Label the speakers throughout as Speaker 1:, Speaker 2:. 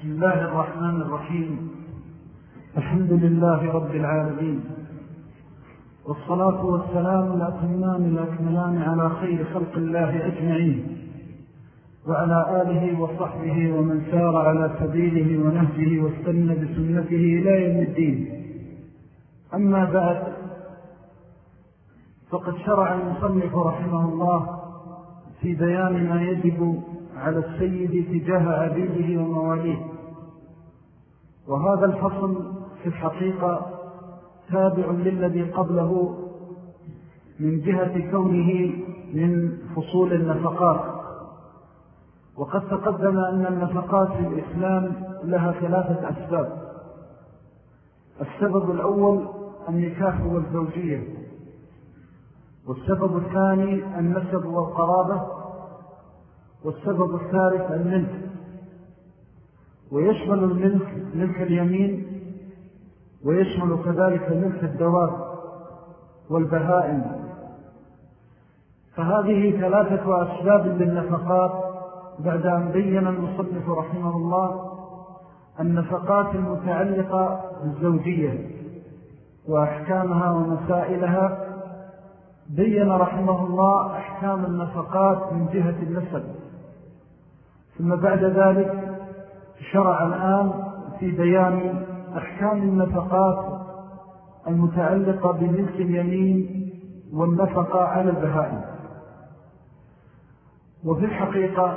Speaker 1: بسم الله الرحمن الرحيم. الحمد لله رب العالمين. والصلاة والسلام الأتمان الأكملان على خير خلق الله أجمعين. وعلى آله وصحبه ومن سار على سبيله ونهجه واستنى بسنته إلى يوم الدين. أما بعد فقد شرع المصنف رحمه الله في بيان ما يجب على السيد تجاه عبيده ومواليه. وهذا الفصل في الحقيقة تابع للذي قبله من جهة كونه من فصول النفقات. وقد تقدم أن النفقات في الإسلام لها ثلاثة أسباب. السبب الأول النكاح والزوجية. والسبب الثاني النسب والقرابة. والسبب الثالث الملك ويشمل الملك ملك اليمين ويشمل كذلك ملك الدواب والبهائم. فهذه ثلاثة أسباب للنفقات بعد أن بين المصنف رحمه الله النفقات المتعلقة بالزوجية وأحكامها ومسائلها. بين رحمه الله أحكام النفقات من جهة النسب. ثم بعد ذلك شرع الآن في بيان أحكام النفقات المتعلقة بملك اليمين والنفقة على البهائم. وفي الحقيقة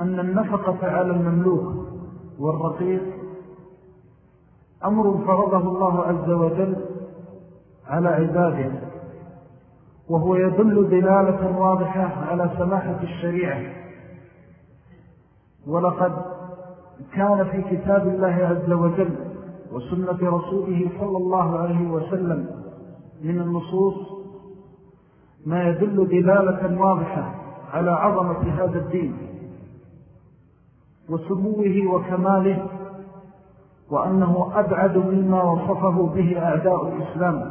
Speaker 1: أن النفقة على المملوك والرقيق أمر فرضه الله عز وجل على عباده وهو يدل دلالة واضحة على سماحة الشريعة. ولقد كان في كتاب الله عز وجل وسنة رسوله صلى الله عليه وسلم من النصوص ما يدل دلالة واضحة على عظمة هذا الدين وسموه وكماله وأنه أبعد مما وصفه به أعداء الإسلام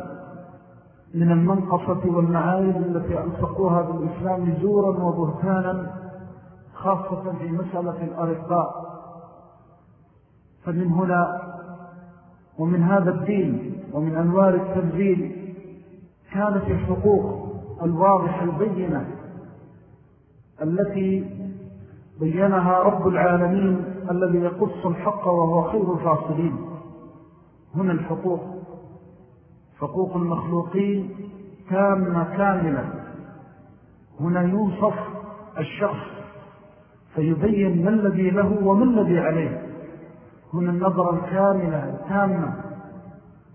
Speaker 1: من المنقصة والمعايب التي ألصقوها بالإسلام زورا وبهتانا خاصة في مسألة الأرقاء. فمن هنا ومن هذا الدين ومن أنوار التنزيل كانت الحقوق الواضحة البينة التي بينها رب العالمين الذي يقص الحق وهو خير الفاصلين. هنا الحقوق. حقوق المخلوقين تامة كاملة. هنا يوصف الشخص فيبين ما الذي له وما الذي عليه. هنا النظرة الكاملة التامة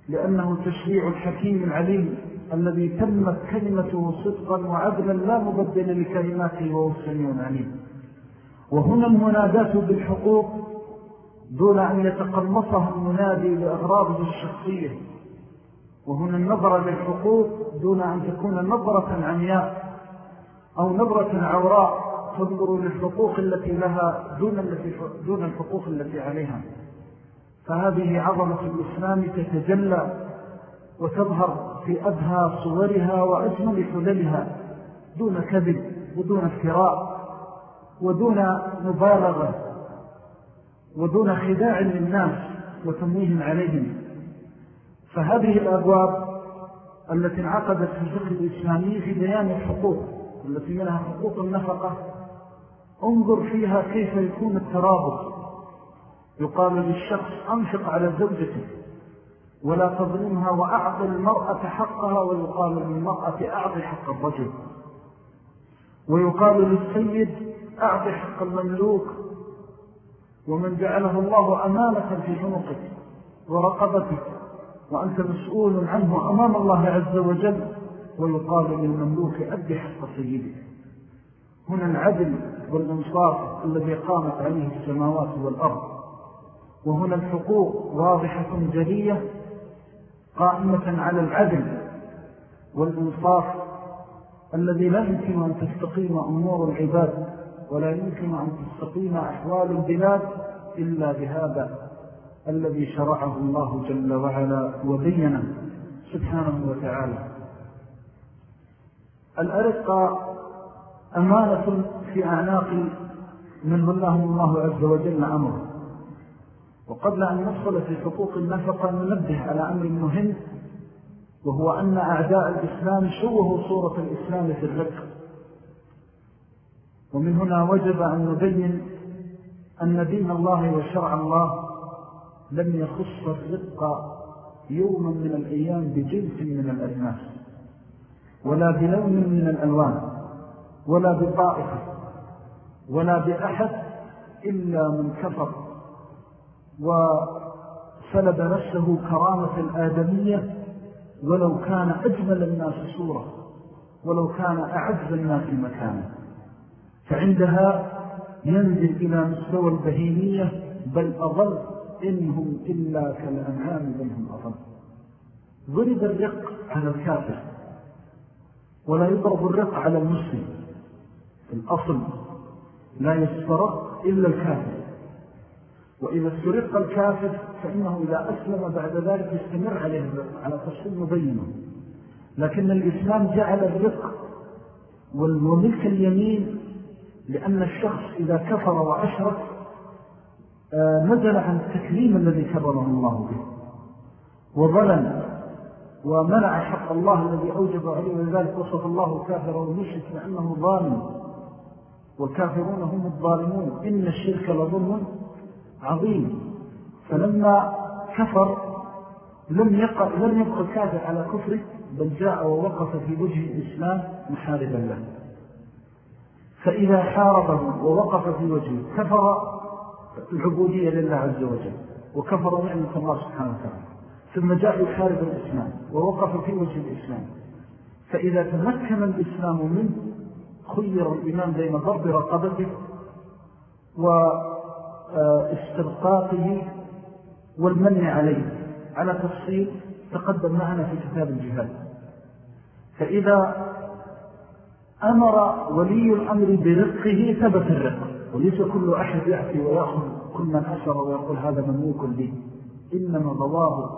Speaker 1: لأنه تشريع الحكيم العليم الذي تمت كلمته صدقا وعدلا لا مبدل لكلماته وهو العليم وهنا المنادات بالحقوق دون أن يتقمصها المنادي لأغراضه الشخصية. وهنا النظرة للحقوق دون أن تكون نظرة عمياء أو نظرة عوراء. تنظر للحقوق التي لها دون, التي دون الحقوق التي عليها. فهذه عظمة الإسلام تتجلى وتظهر في أبهى صورها وأجمل حللها دون كذب ودون افتراء ودون مبالغة ودون خداع للناس وتمويه عليهم. فهذه الأبواب التي انعقدت في الفقه الإسلامي في بيان الحقوق التي منها حقوق النفقة انظر فيها كيف يكون الترابط. يقال للشخص أنفق على زوجته ولا تظلمها وأعطي المرأة حقها ويقال للمرأة أعطي حق الرجل. ويقال للسيد أعطي حق المملوك. ومن جعله الله أمانة في عنقك ورقبتك وأنت مسؤول عنه أمام الله عز وجل. ويقال للمملوك أدي حق سيدك. هنا العدل والإنصاف الذي قامت عليه السماوات والأرض. وهنا الحقوق واضحة جلية قائمة على العدل والإنصاف الذي لا يمكن أن تستقيم أمور العباد ولا يمكن أن تستقيم أحوال البلاد إلا بهذا الذي شرعه الله جل وعلا وبينه سبحانه وتعالى. الأرقى أمانة في أعناق من ولهم الله عز وجل أمره وقبل أن ندخل في حقوق النفقة ننبه على أمر مهم وهو أن أعداء الإسلام شوهوا صورة الإسلام في الرق ومن هنا وجب أن نبين أن دين الله وشرع الله لم يخص الرق يوما من الأيام بجنس من الأجناس ولا بلون من الألوان. ولا بطائفة ولا بأحد إلا من كفر وسلب نفسه كرامة الآدمية ولو كان أجمل الناس صورة ولو كان أعز الناس مكانا. فعندها ينزل إلى مستوى البهيمية بل أضل إنهم إلا كالأنعام بل هم أضل ضرب الرق على الكافر ولا يضرب الرق على المسلم. الأصل لا يسترق إلا الكافر. وإذا استرق الكافر فإنه إذا أسلم بعد ذلك يستمر عليه على تفصيل مبينة. لكن الإسلام جعل الرق والملك اليمين لأن الشخص إذا كفر وأشرك آه، نزل عن التكليم الذي كبره الله به. وظلم ومنع حق الله الذي أوجب عليه ولذلك وصف الله كافر ومشرك لأنه ظالم. والكافرون هم الظالمون. إن الشرك لظلم عظيم. فلما كفر لم يبقى, لم يبقى الكافر على كفره بل جاء ووقف في وجه الإسلام محاربا له. فإذا حاربه ووقف في وجهه كفر العبودية لله عز وجل وكفر نعمة الله سبحانه وتعالى. ثم جاء يحارب الإسلام ووقف في وجه الإسلام. فإذا تمكن الإسلام منه خير الإمام بين ضرب رقبته واسترقاقه والمن عليه. على تفصيل تقدم معنا في كتاب الجهاد. فإذا أمر ولي الأمر برقه ثبت الرق وليس كل أحد يأتي ويأخذ كل من أسر ويقول هذا مملوك لي. إنما ضوابط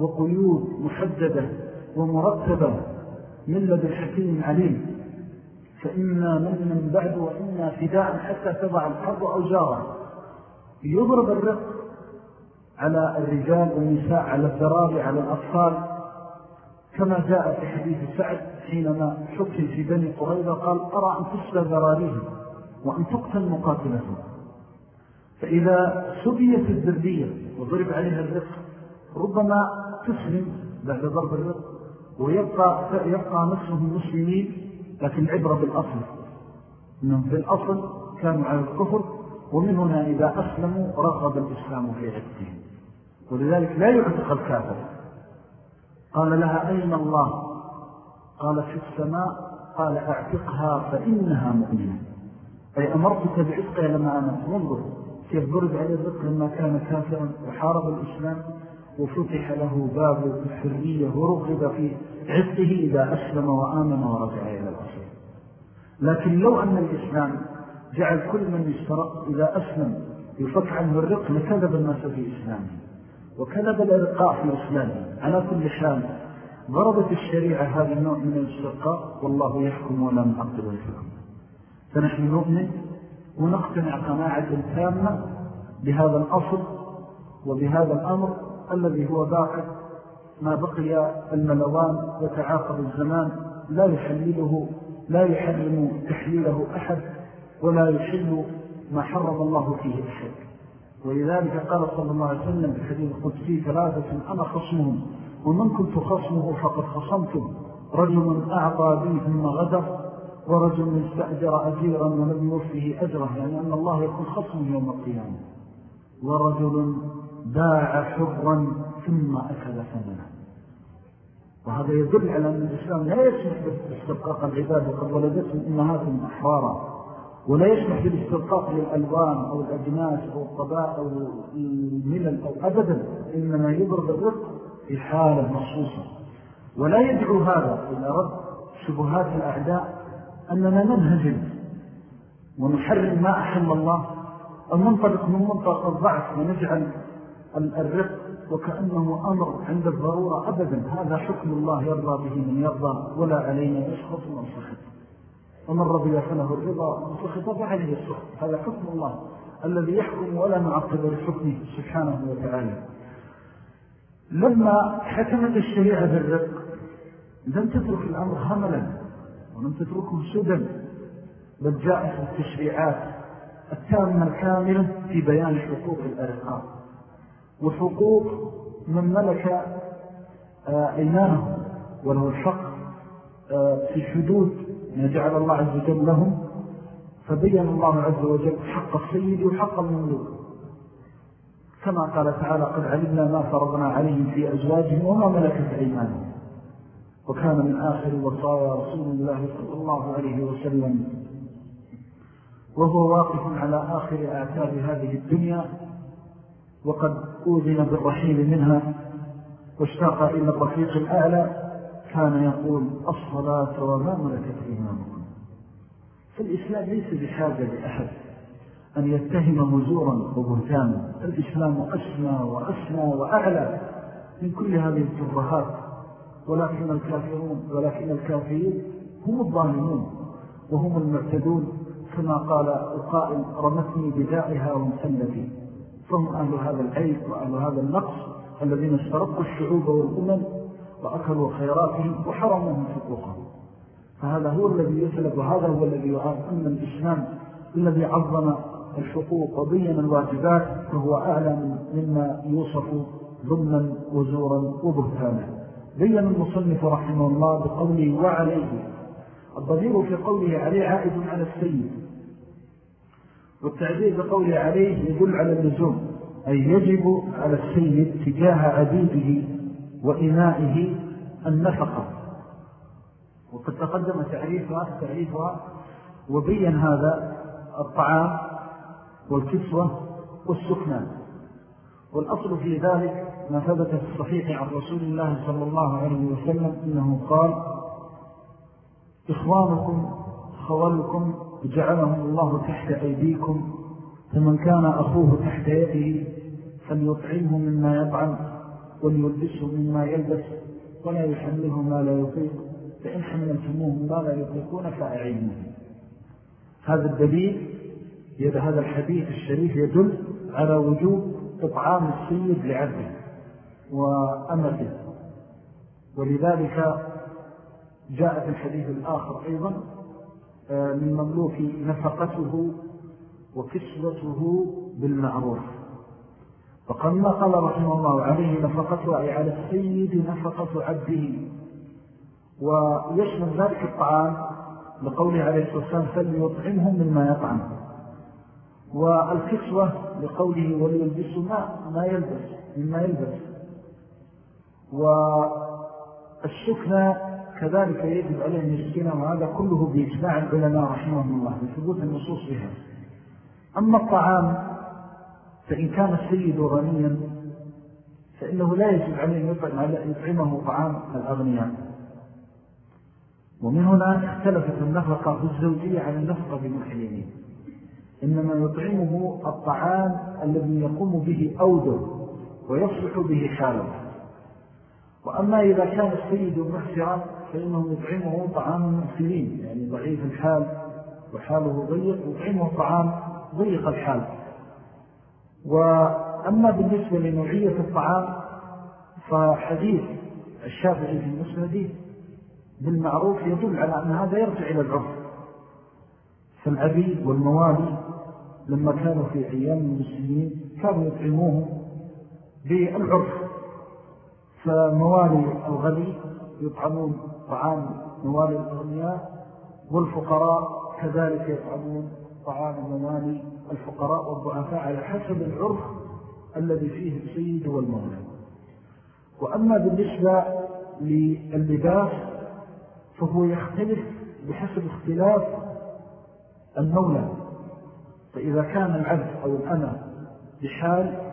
Speaker 1: وقيود محددة ومرتبة من لدى الحكيم عليم. فإنا من من بعد وإنا فداء حتى تضع الحرب أوجارا يضرب الرق على الرجال والنساء على الذراري على الأطفال. كما جاء في حديث سعد حينما حكم في بني قريظة قال أرى أن تسلى ذراريهم وأن تقتل مقاتلتهم فإذا سبيت الذرية وضرب عليها الرق ربما تسلم بعد ضرب الرق ويبقى يبقى نفسهم مسلمين. لكن عبرة بالأصل. إنهم بالأصل كانوا على الكفر ومن هنا إذا أسلموا رغب الإسلام في عدتهم ولذلك لا يعتق الكافر. قال لها أين الله؟ قال في السماء. قال أعتقها فإنها مؤمنة. أي أمرتك بعتقها لما أنا منظر كيف ضرب عليه الرق لما كان كافرا وحارب الإسلام؟ وفتح له باب الحرية ورغب في عتقه إذا أسلم وآمن ورجع إلى الأصل لكن لو أن الإسلام جعل كل من يسترق إذا أسلم يفك عنه الرق لكذب الناس في إسلامه وكذب الإرقاء في إسلامه. على كل حال ضربت الشريعة هذا النوع من الاسترقاء والله يحكم ولا نعطل الحكم. فنحن نؤمن ونقتنع قناعة تامة بهذا الأصل وبهذا الأمر الذي هو باقي ما بقي الملوان وتعاقب الزمان لا يحلله لا يحرم تحليله أحد ولا يحل ما حرم الله فيه أحد. ولذلك قال صلى الله عليه وسلم في حديث القدسي ثلاثة أنا خصمهم ومن كنت خصمه فقد خصمته رجل أعطى بي ثم غدر ورجل استأجر أجيرا ولم يوفيه أجره يعني أن الله يكون خصمه يوم القيامة. ورجل باع حرا ثم أكل ثمنه. وهذا يدل على أن الإسلام لا يسمح باسترقاق العباد وقد ولدتهم أمهاتهم أحرارا ولا يسمح بالاسترقاق للألوان أو الأجناس أو الطباء أو الملل أو أبدا إنما يضرب الرق في حالة مخصوصة. ولا يدعو هذا إلى رد شبهات الأعداء أننا ننهزم ونحرم ما أحل الله أو ننطلق من منطلق الضعف ونجعل الرق وكأنه أمر عند الضرورة أبدا. هذا حكم الله يرضى به من يرضى ولا علينا يسخط من سخط. ومن رضي فله الرضا من سخط فعليه السخط. هذا حكم الله الذي يحكم ولا معقب لحكمه سبحانه وتعالى. لما حكمت الشريعة بالرق لم تترك الأمر هملا ولم تتركه سدى بل جاءت التشريعات التامة الكاملة في بيان حقوق الأرقاء وحقوق من ملك آه، أيمانه وله الحق آه، في حدود ما جعل الله عز وجل لهم فبين الله عز وجل حق السيد وحق المملوك كما قال تعالى قد علمنا ما فرضنا عليهم في أزواجهم وما ملكت أيمانهم. وكان من آخر وصايا رسول الله صلى الله عليه وسلم. وهو واقف على آخر آتاب هذه الدنيا وقد أوذن بالرحيل منها واشتاق إلى الرفيق الأعلى كان يقول الصلاة وما ملكت إيمانكم. فالإسلام ليس بحاجة لأحد أن يتهم زورا وبهتانا. الإسلام أسمى وأسمى وأعلى من كل هذه الترهات ولكن الكافرون ولكن الكافرين هم الظالمون وهم المعتدون كما قال القائل رمتني بدائها ومسلتي فهم أهل هذا العيب وأهل هذا النقص الذين استرقوا الشعوب والأمم وأكلوا خيراتهم وحرمهم حقوقهم فهذا هو الذي يسلب وهذا هو الذي يعاد أن الإسلام الذي عظم الحقوق وبين الواجبات فهو أعلى مما يوصف ظلما وزورا وبهتانا. بين المصنف رحمه الله بقوله وعليه الضمير في قوله عليه عائد على السيد. والتعبير بقوله عليه يدل على اللزوم أي يجب على السيد تجاه عبيده وإنائه النفقة. وقد تقدم تعريفها تعريفها وبين هذا الطعام والكسوة والسكنة والأصل في ذلك ما ثبت في الصحيح عن رسول الله صلى الله عليه وسلم إنه قال إخوانكم خوالكم جعلهم الله تحت أيديكم فمن كان أخوه تحت يده فليطعمه مما يطعم وليلبسه مما يلبس ولا يحمله ما لا يطيق فإن حملتموه ما لا يطيقون فأعينه هذا الدليل يد هذا الحديث الشريف يدل على وجوب إطعام السيد لعبده وأمته. ولذلك جاء في الحديث الآخر أيضا من مملوك نفقته وكسوته بالمعروف. فقال ما قال رحمه الله عليه نفقته أي على السيد نفقة عبده. ويشمل ذلك الطعام لقوله عليه الصلاة والسلام فليطعمهم مما يطعم. والكسوة لقوله وليلبس ما, ما يلبس مما يلبس. والسكنة كذلك يجب عليه المسكنة وهذا كله بإجماع العلماء رحمهم الله بثبوت النصوص بها. أما الطعام فإن كان السيد غنيا فإنه لا يجب عليه يطعمه طعام الأغنياء. ومن هنا اختلفت النفقة بالزوجية عن النفقة بالمحينين إنما يطعمه الطعام الذي يقوم به أوده ويصلح به حاله وأما إذا كان السيد محسرا فإنه يطعمه طعام المحسرين يعني ضعيف الحال وحاله ضيق يطعمه طعام ضيق الحال. وأما بالنسبة لنوعية الطعام فحديث الشافعي في المسند بالمعروف يدل على أن هذا يرجع إلى العرف. فالعبيد والموالي لما كانوا في أيام المسلمين كانوا يطعموهم بالعرف. فموالي الغني يطعمون طعام موالي الأغنياء والفقراء كذلك يطعمون طعام موالي الفقراء والضعفاء على حسب العرف الذي فيه السيد والمولى. وأما بالنسبة للباس فهو يختلف بحسب اختلاف المولى. فإذا كان العبد أو الأمى بحال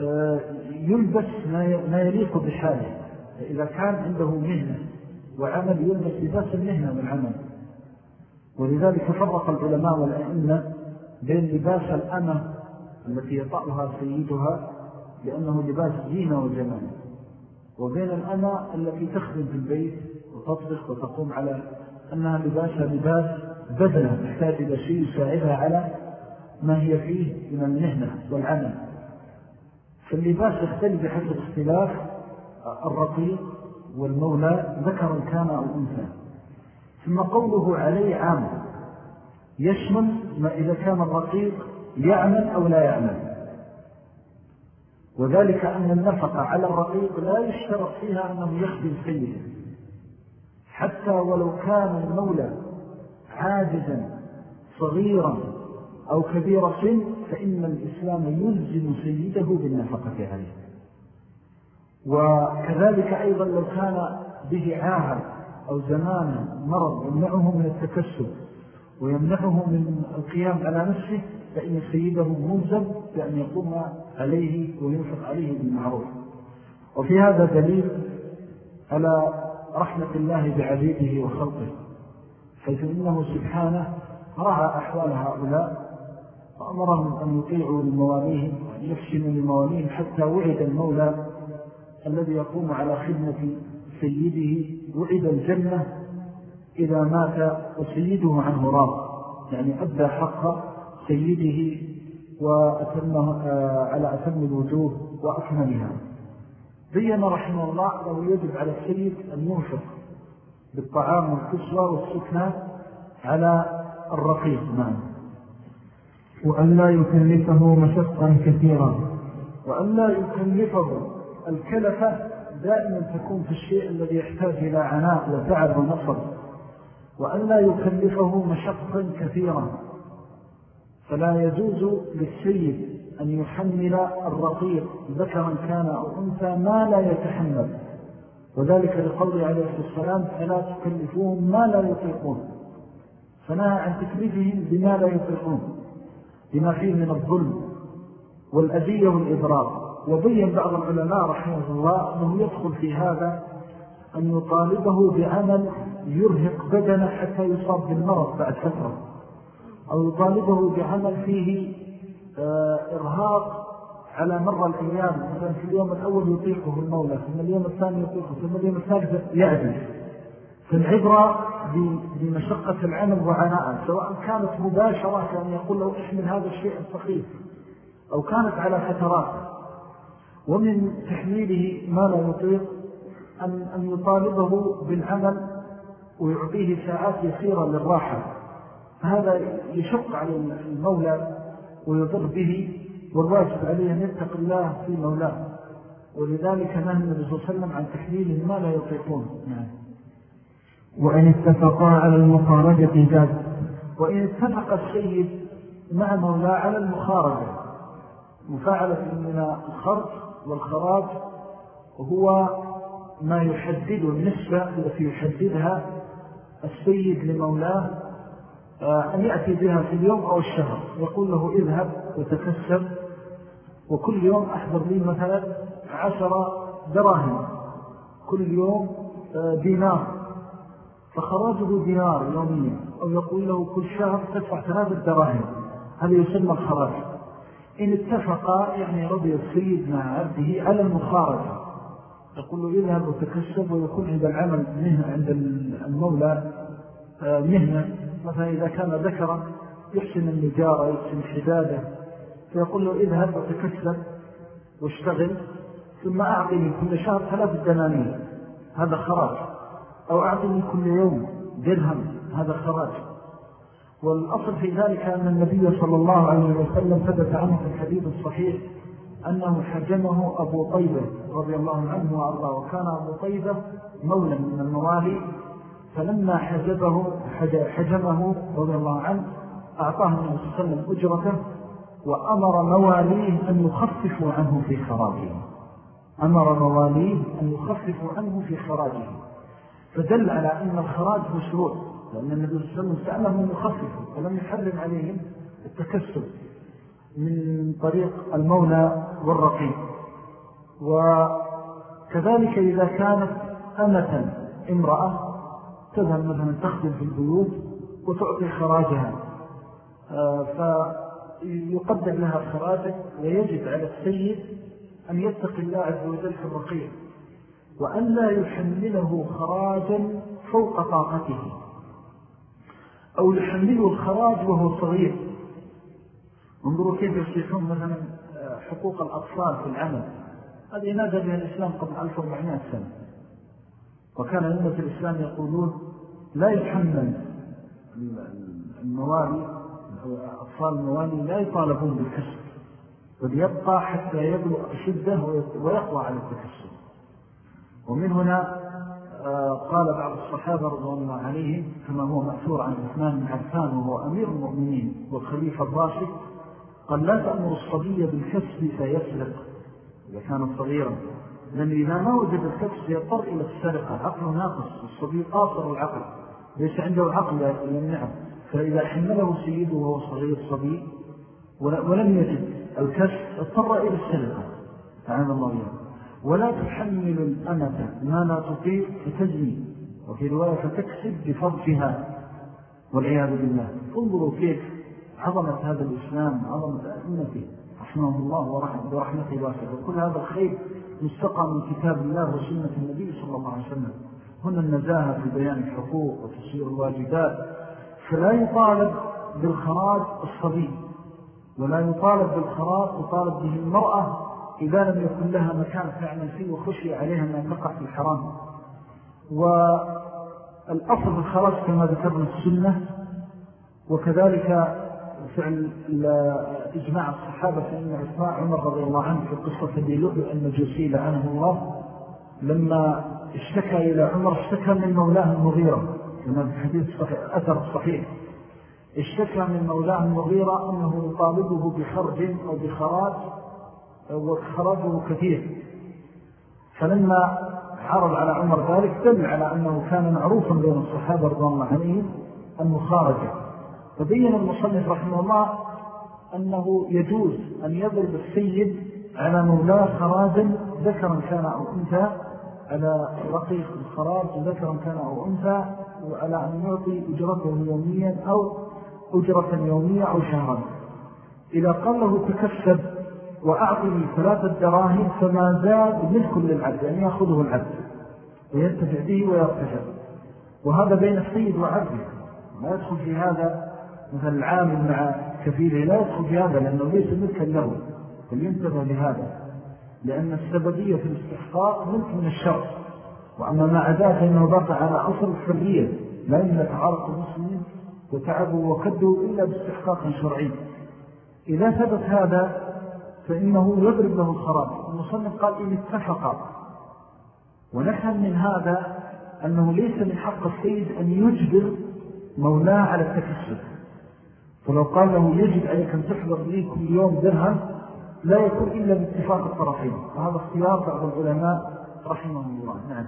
Speaker 1: آه، يلبس ما يليق بحاله. فإذا كان عنده مهنة وعمل يلبس لباس المهنة والعمل. ولذلك فرق العلماء والأئمة بين لباس الأمة التي يطأها سيدها لأنه لباس زينة وجمال وبين الأمة التي تخدم في البيت وتطبخ وتقوم على أنها لباسها لباس بدنة تحتاج إلى شيء يساعدها على ما هي فيه من المهنة والعمل. فاللباس يختلف بحسب اختلاف الرقيق والمولى ذكرا كان أو أنثى. ثم قوله عليه عام. يشمل ما إذا كان الرقيق يعمل أو لا يعمل. وذلك أن النفقة على الرقيق لا يشترط فيها أنه يخدم سيده. حتى ولو كان المولى عاجزا صغيرا أو كبير سن فإن الإسلام يلزم سيده بالنفقة عليه. وكذلك أيضا لو كان به عاهر أو زمان مرض يمنعه من التكسب ويمنعه من القيام على نفسه فإن سيده ملزم بأن يقوم عليه وينفق عليه بالمعروف. وفي هذا دليل على رحمة الله بعبيده وخلقه حيث إنه سبحانه رعى أحوال هؤلاء وأمرهم أن يطيعوا لمواليهم وأن يفشنوا لمواليهم حتى وعد المولى الذي يقوم على خدمة سيده وعد الجنة إذا مات وسيده عنه راض. يعني أدى حق سيده وأتمه آه، على أتم الوجوه وأكملها بيّن رحمه الله أنه يجب على السيد أن ينفق بالطعام والكسوة والسكنة على الرقيق نعم.
Speaker 2: وأن لا يكلفه مشقا كثيرا.
Speaker 1: وأن لا يكلفه الكلفة دائما تكون في الشيء الذي يحتاج إلى عناء وتعب ونصر وأن لا يكلفه مشقا كثيرا فلا يجوز للسيد أن يحمل الرقيق ذكرا كان أو أنثى ما لا يتحمل. وذلك لقول عليه السلام فلا تكلفوهم ما لا يطيقون. فنهى عن تكليفهم بما لا يطيقون بما فيه من الظلم والأذية والإضرار وبين بعض العلماء رحمه الله أنه يدخل في هذا أن يطالبه بعمل يرهق بدنه حتى يصاب بالمرض بعد فترة. أو يطالبه بعمل فيه آه، إرهاق على مر الأيام. مثلا في اليوم الأول يطيقه المولى ثم اليوم الثاني يطيقه ثم اليوم الثالث يعدل فالعبرة بمشقة العمل وعناء سواء كانت مباشرة كان يقول له احمل هذا الشيء الثقيل أو كانت على فترات. ومن تحميله ما لا يطيق أن, أن يطالبه بالعمل ويعطيه ساعات يسيرة للراحة. هذا يشق على المولى ويضر به والواجب عليه أن يتق الله في مولاه. ولذلك نهى النبي صلى الله عليه وسلم عن تحليل ما لا يطيقون. نعم.
Speaker 2: وإن اتفقا على المخارجة جاز.
Speaker 1: وإن اتفق السيد مع مولاه على المخارجة مفاعلة من الخرج والخراج هو ما يحدد النسبة التي يحددها السيد لمولاه آه، أن يأتي بها في اليوم أو الشهر يقول له اذهب وتكسب وكل يوم أحضر لي مثلا عشر دراهم كل يوم آه، دينار. فخراجه دينار يوميا أو يقول له كل شهر تدفع ثلاثة دراهم. هذا يسمى الخراج. إن اتفق يعني رضي السيد مع عبده على المخارجة. يقول له اذهب وتكسب ويكون عند العمل مهنة عند المولى آه، مهنة. مثلا إذا كان ذكرا يحسن النجارة يحسن الحدادة فيقول له اذهب وتكسب واشتغل ثم أعطني كل شهر ثلاث دنانير. هذا خراج. أو أعطني كل يوم درهم. هذا خراج. والأصل في ذلك أن النبي صلى الله عليه وسلم ثبت عنه في الحديث الصحيح أنه حجمه أبو طيبة رضي الله عنه وأرضاه وكان أبو طيبة مولا من الموالي فلما حجبه حجمه رضي الله عنه أعطاه النبي صلى الله عليه وسلم أجرته وأمر مواليه أن يخففوا عنه في خراجه. أمر مواليه أن يخففوا عنه في خراجه. فدل على أن الخراج مشروع. لأن النبي صلى الله عليه وسلم سألهم أن يخففوا ولم يحرم عليهم التكسب من طريق المولى والرقيب وكذلك إذا كانت أمة امرأة تذهب مثلا تخدم في البيوت وتعطي خراجها آه، فيقدر لها خراجا ويجب على السيد أن يتق الله عز وجل في الرقيق وأن لا يحمله خراجا فوق طاقته. أو يحمله الخراج وهو صغير. انظروا كيف يصيحون مثلا آه، حقوق الأطفال في العمل. هذه نادى بها الإسلام قبل 1400 سنة. وكان أمة الإسلام يقولون لا يحمل الموالي أطفال الموالي لا يطالبون بالكسر. بل يبقى حتى يبلغ أشده ويقوى على التكسر. ومن هنا قال بعض الصحابة رضو الله عليهم كما هو مأثور عن عثمان بن عفان وهو أمير المؤمنين والخليفة الراشد قال لا تأمر الصبي بالكسب فيسرق. إذا كان صغيرا. لأن إذا ما وجد الكسب يضطر إلى السرقة عقل ناقص والصبي قاصر العقل ليس عنده عقل يمنعه فإذا حمله سيده وهو صغير صبي ولم يجد الكسب اضطر إلى السرقة. تعالى الله يعني. ولا تحمل الأمة ما لا تطيق فتجني وفي رواية فتكسب بفضفها والعياذ بالله. انظروا كيف عظمة هذا الإسلام عظمة أمته رحمه الله ورحمته واسعة. وكل هذا الخير مستقى من كتاب الله وسنة النبي صلى الله عليه وسلم. هنا النزاهة في بيان الحقوق وتسير الواجبات. فلا يطالب بالخراج الصبي ولا يطالب بالخراج يطالب به المرأة إذا لم يكن لها مكان تعمل فيه وخشي عليها من تقع في الحرام. والأصل الخراج كما ذكرنا السنة وكذلك فعل إجماع الصحابة فإن عثمان عمر رضي الله عنه في قصة ذي لؤلؤ المجوسي لعنه الله لما اشتكى إلى عمر اشتكى من مولاه المغيرة كما في الحديث أثر صحيح. اشتكى من مولاه المغيرة أنه يطالبه بخرج أو بخراج وخراجه كثير. فلما عرض على عمر ذلك دل على أنه كان معروفا بين الصحابة رضي الله عنهم المخارجة. فبين المصنف رحمه الله أنه يجوز أن يضرب السيد على مولاه خراجا ذكرا كان أو أنثى على رقيق الخراج ذكرا كان أو أنثى وعلى أن يعطي أجرته يوميا أو أجرة يومية أو شهرا. إذا قال له تكسب وأعطني ثلاثة دراهم فما زاد ملك للعبد يعني يأخذه العبد. وينتفع به ويرتفع وهذا بين السيد وعبده. لا يدخل في هذا مثل العامل مع كفيله لا يدخل في هذا لأنه ليس ملكا له. فلينتبه لهذا؟ لأن السببية في الاستحقاق ملك من الشر. وأما ما عداه فإنه بقى على أصل الحرية. لا يملك عرق المسلمين وتعبوا وكدوا إلا باستحقاق شرعي. إذا ثبت هذا فإنه يضرب له الخراج المصنف قال إن اتفق. ونفهم من هذا أنه ليس من حق السيد أن يجبر مولاه على التكسر فلو قال له يجب عليك أن تحضر لي كل يوم درهم لا يكون إلا باتفاق الطرفين. وهذا اختيار بعض العلماء رحمه الله. نعم.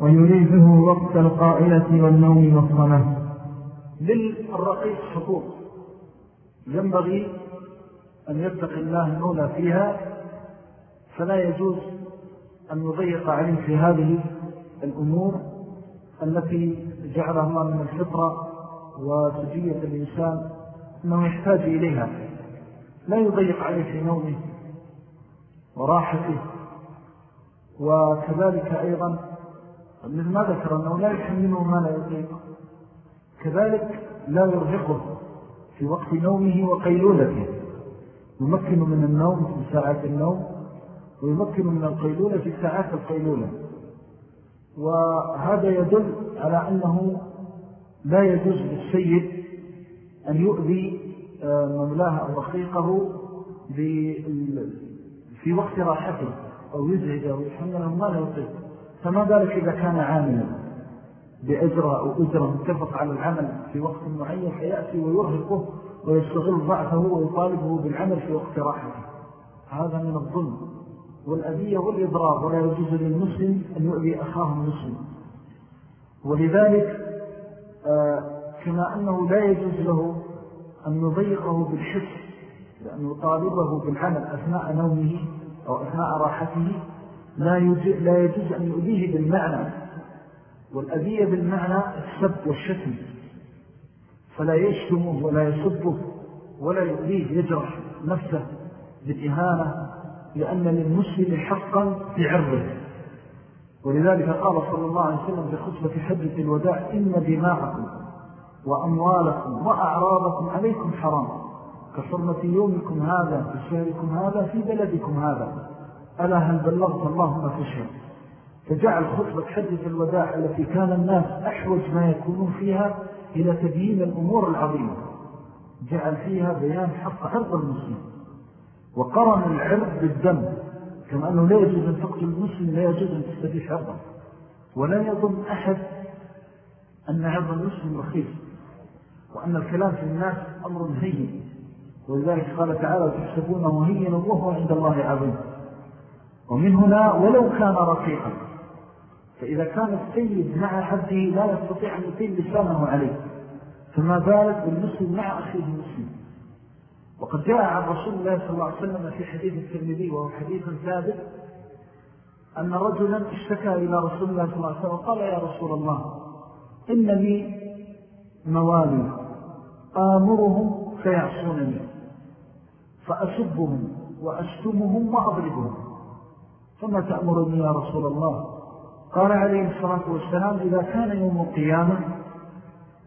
Speaker 2: ويريده وقت القائلة والنوم والصلاة
Speaker 1: للرقيق حقوق. ينبغي أن يتقي الله المولى فيها فلا يجوز أن يضيق عليه في هذه الأمور التي جعلها الله من الفطرة وسجية الإنسان أنه يحتاج إليها. لا يضيق عليه في نومه وراحته. وكذلك أيضا مثل ما ذكر أنه لا يحمله ما لا يضيق. كذلك لا يرهقه في وقت نومه وقيلولته. يمكن من النوم في ساعات النوم ويمكن من القيلولة في ساعات القيلولة. وهذا يدل على أنه لا يجوز للسيد أن يؤذي آه، مولاه أو رقيقه في وقت راحته أو يزعجه ويحمله ما لا يطيق. فما ذلك إذا كان عاملا بأجرة أو أجرة متفق على العمل في وقت معين فيأتي ويرهقه ويستغل ضعفه ويطالبه بالعمل في وقت راحته. هذا من الظلم والأذية والإضرار ولا يجوز للمسلم أن يؤذي أخاه المسلم. ولذلك آه، كما أنه لا يجوز له أن يضيقه بالحس لأن يطالبه بالعمل أثناء نومه أو أثناء راحته لا يجوز أن يؤذيه بالمعنى. والأذية بالمعنى السب والشتم. فلا يشتمه ولا يسبه ولا يؤذيه يجرح نفسه بالإهانة لأن للمسلم حقا في عرضه. ولذلك قال صلى الله عليه وسلم في خطبة حجة الوداع إن دماءكم وأموالكم وأعراضكم عليكم حرام. كحرمة يومكم هذا في شهركم هذا في بلدكم هذا. ألا هل بلغت اللهم فشل فجعل خطبة حدث الوداع التي كان الناس أحوج ما يكونون فيها إلى تبيين الأمور العظيمة. جعل فيها بيان حق عرض المسلم. وقرن العرض بالدم. كما أنه لا يجوز أن تقتل المسلم لا يجوز أن تستبيح عرضه. ولا يظن أحد أن عرض المسلم رخيص. وأن الكلام في الناس أمر هين. ولذلك قال تعالى تحسبونه هينا وهو عند الله عظيم. ومن هنا ولو كان رقيقا. فإذا كان السيد مع حده لا يستطيع أن يطيل لسانه عليه فما بالك بالمسلم مع أخيه المسلم؟ وقد جاء عن رسول الله صلى الله عليه وسلم في حديث الترمذي وهو حديث ثابت أن رجلا اشتكى إلى رسول الله صلى الله عليه وسلم قال يا رسول الله إن لي موالي آمرهم فيعصونني فأسبهم وأشتمهم وأضربهم فما تأمرني يا رسول الله؟ قال عليه الصلاة والسلام إذا كان يوم القيامة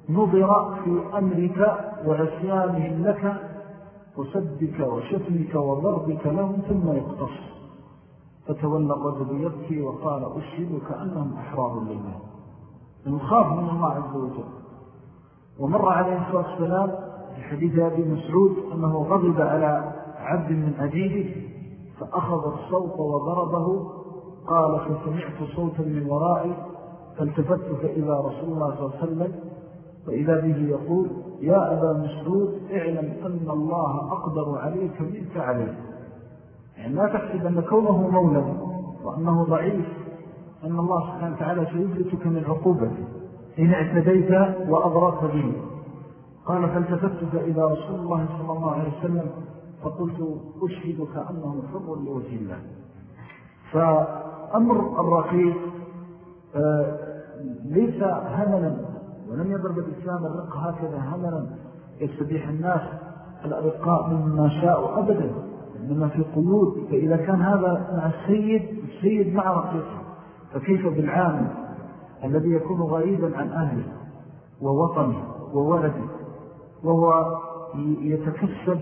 Speaker 1: نظر في أمرك وعسيانهم لك وسبك وشتمك وضربك لهم ثم يقتص. فتولى الرجل يبكي وقال أشهدك أنهم أحرار لله. المخاف من الله عز وجل. ومر عليه الصلاة والسلام في حديث أبي مسعود أنه غضب على عبد من عجيبه فأخذ الصوت وضربه قال فسمعت صوتا من ورائي فالتفت فإذا رسول الله صلى الله عليه وسلم فإذا به يقول يا أبا مسعود اعلم أن الله أقدر عليك منك عليه. يعني لا تحسب أن كونه مولد وأنه ضعيف أن الله سبحانه وتعالى سيبلتك من عقوبته إن اعتديت وأضرت به. قال فالتفت فإذا رسول الله صلى الله عليه وسلم فقلت أشهدك أنه حر لوجه الله. فأمر الرقيق آه، ليس هملا ولم يضرب الإسلام الرق هكذا هملا يستبيح الناس الأرقاء مما شاء أبدا إنما في قيود فإذا كان هذا مع السيد السيد مع رقيقه فكيف بالعامل الذي يكون غريبا عن أهله ووطنه وولده وهو يتكسب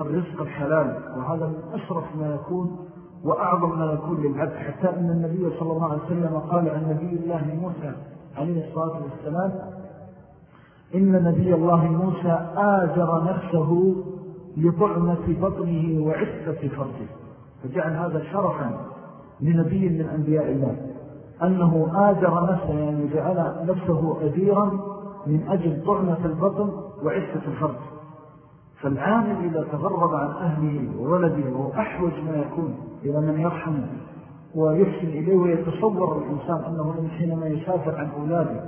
Speaker 1: الرزق الحلال وهذا من أشرف ما يكون وأعظم ما يكون للعبد حتى أن النبي صلى الله عليه وسلم قال عن نبي الله موسى عليه الصلاة والسلام إن نبي الله موسى آجر نفسه لطعمة بطنه وعفة فرده فجعل هذا شرفا لنبي من أنبياء الله. أنه آجر نفسه يعني جعل نفسه أديرا من أجل طعمة البطن وعفة الفرد فالعامل إذا تغرب عن أهله وولده وأحوج ما يكون إلى من يرحمه ويحسن إليه ويتصور الإنسان أنه حينما يسافر عن أولاده